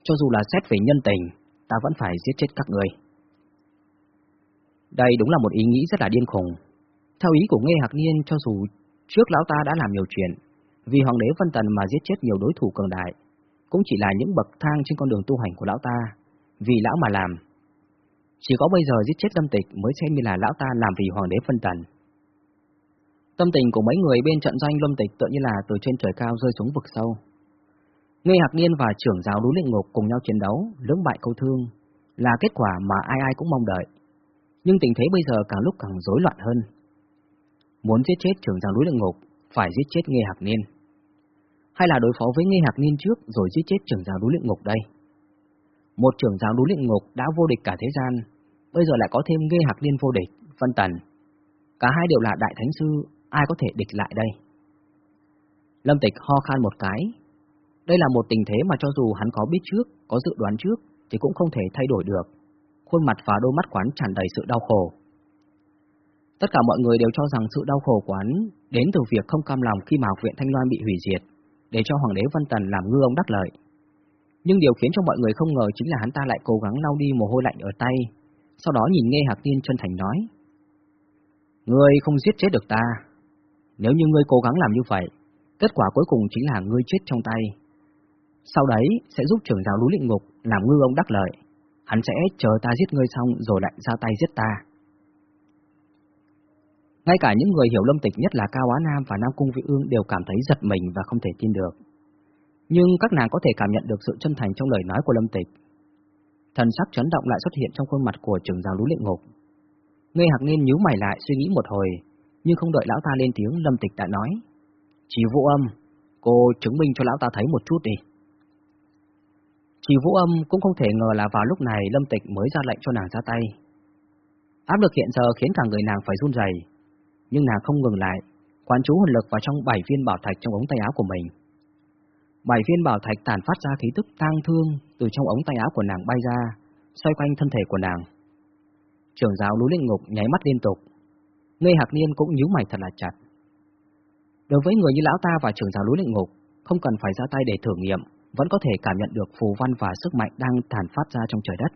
Cho dù là xét về nhân tình, ta vẫn phải giết chết các người. Đây đúng là một ý nghĩ rất là điên khùng. Theo ý của Ngây Hạc Niên, cho dù Trước lão ta đã làm nhiều chuyện, vì hoàng đế Vân Tần mà giết chết nhiều đối thủ cường đại, cũng chỉ là những bậc thang trên con đường tu hành của lão ta, vì lão mà làm. Chỉ có bây giờ giết chết Lâm Tịch mới xem như là lão ta làm vì hoàng đế Vân Tần. Tâm tình của mấy người bên trận doanh Lâm Tịch tựa như là từ trên trời cao rơi xuống vực sâu. Ngây Hạc Niên và trưởng giáo núi luyện ngục cùng nhau chiến đấu, lưỡng bại câu thương, là kết quả mà ai ai cũng mong đợi. Nhưng tình thế bây giờ càng lúc càng rối loạn hơn. Muốn giết chết trưởng giáo núi luyện ngục, phải giết chết nghe Hạc Niên. Hay là đối phó với nghe Hạc Niên trước rồi giết chết trưởng giáo núi luyện ngục đây? Một trưởng giáo núi luyện ngục đã vô địch cả thế gian, bây giờ lại có thêm nghe Hạc Niên vô địch, phân tần. Cả hai đều là đại thánh sư, ai có thể địch lại đây? Lâm Tịch ho khan một cái. Đây là một tình thế mà cho dù hắn có biết trước, có dự đoán trước, thì cũng không thể thay đổi được. Khuôn mặt và đôi mắt quán tràn đầy sự đau khổ. Tất cả mọi người đều cho rằng sự đau khổ của hắn đến từ việc không cam lòng khi mà học viện Thanh Loan bị hủy diệt, để cho Hoàng đế Văn Tần làm ngư ông đắc lợi. Nhưng điều khiến cho mọi người không ngờ chính là hắn ta lại cố gắng lau đi mồ hôi lạnh ở tay, sau đó nhìn nghe Hạc Tiên chân thành nói. Ngươi không giết chết được ta. Nếu như ngươi cố gắng làm như vậy, kết quả cuối cùng chính là ngươi chết trong tay. Sau đấy sẽ giúp trưởng giáo núi lĩnh ngục làm ngư ông đắc lợi. Hắn sẽ chờ ta giết ngươi xong rồi lại ra tay giết ta. Ngay cả những người hiểu lâm tịch nhất là Cao Á Nam và Nam Cung Vị Ương đều cảm thấy giật mình và không thể tin được. Nhưng các nàng có thể cảm nhận được sự chân thành trong lời nói của lâm tịch. Thần sắc chấn động lại xuất hiện trong khuôn mặt của trưởng giáo núi luyện ngục. Ngây Hạc Niên nhíu mày lại suy nghĩ một hồi, nhưng không đợi lão ta lên tiếng lâm tịch đã nói. Chỉ vũ âm, cô chứng minh cho lão ta thấy một chút đi. Chỉ vũ âm cũng không thể ngờ là vào lúc này lâm tịch mới ra lệnh cho nàng ra tay. Áp lực hiện giờ khiến cả người nàng phải run rẩy, nhưng nàng không ngừng lại, quán chú hồn lực vào trong bảy viên bảo thạch trong ống tay áo của mình. Bảy viên bảo thạch tàn phát ra khí tức tang thương từ trong ống tay áo của nàng bay ra, xoay quanh thân thể của nàng. Trưởng giáo núi lĩnh ngục nháy mắt liên tục, Ngây Hạc Niên cũng nhíu mày thật là chặt. Đối với người như lão ta và trưởng giáo núi lĩnh ngục, không cần phải ra tay để thử nghiệm, vẫn có thể cảm nhận được phù văn và sức mạnh đang tàn phát ra trong trời đất.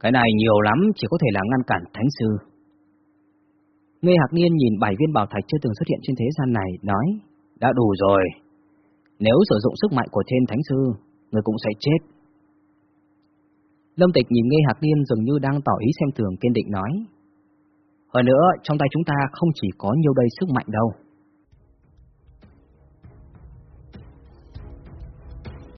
Cái này nhiều lắm, chỉ có thể là ngăn cản thánh sư. Nghe Hạc Niên nhìn bảy viên bảo thạch chưa từng xuất hiện trên thế gian này, nói, đã đủ rồi. Nếu sử dụng sức mạnh của thiên thánh sư, người cũng sẽ chết. Lâm Tịch nhìn Nghe Hạc Niên dường như đang tỏ ý xem thường kiên định nói, hơn nữa, trong tay chúng ta không chỉ có nhiều đầy sức mạnh đâu.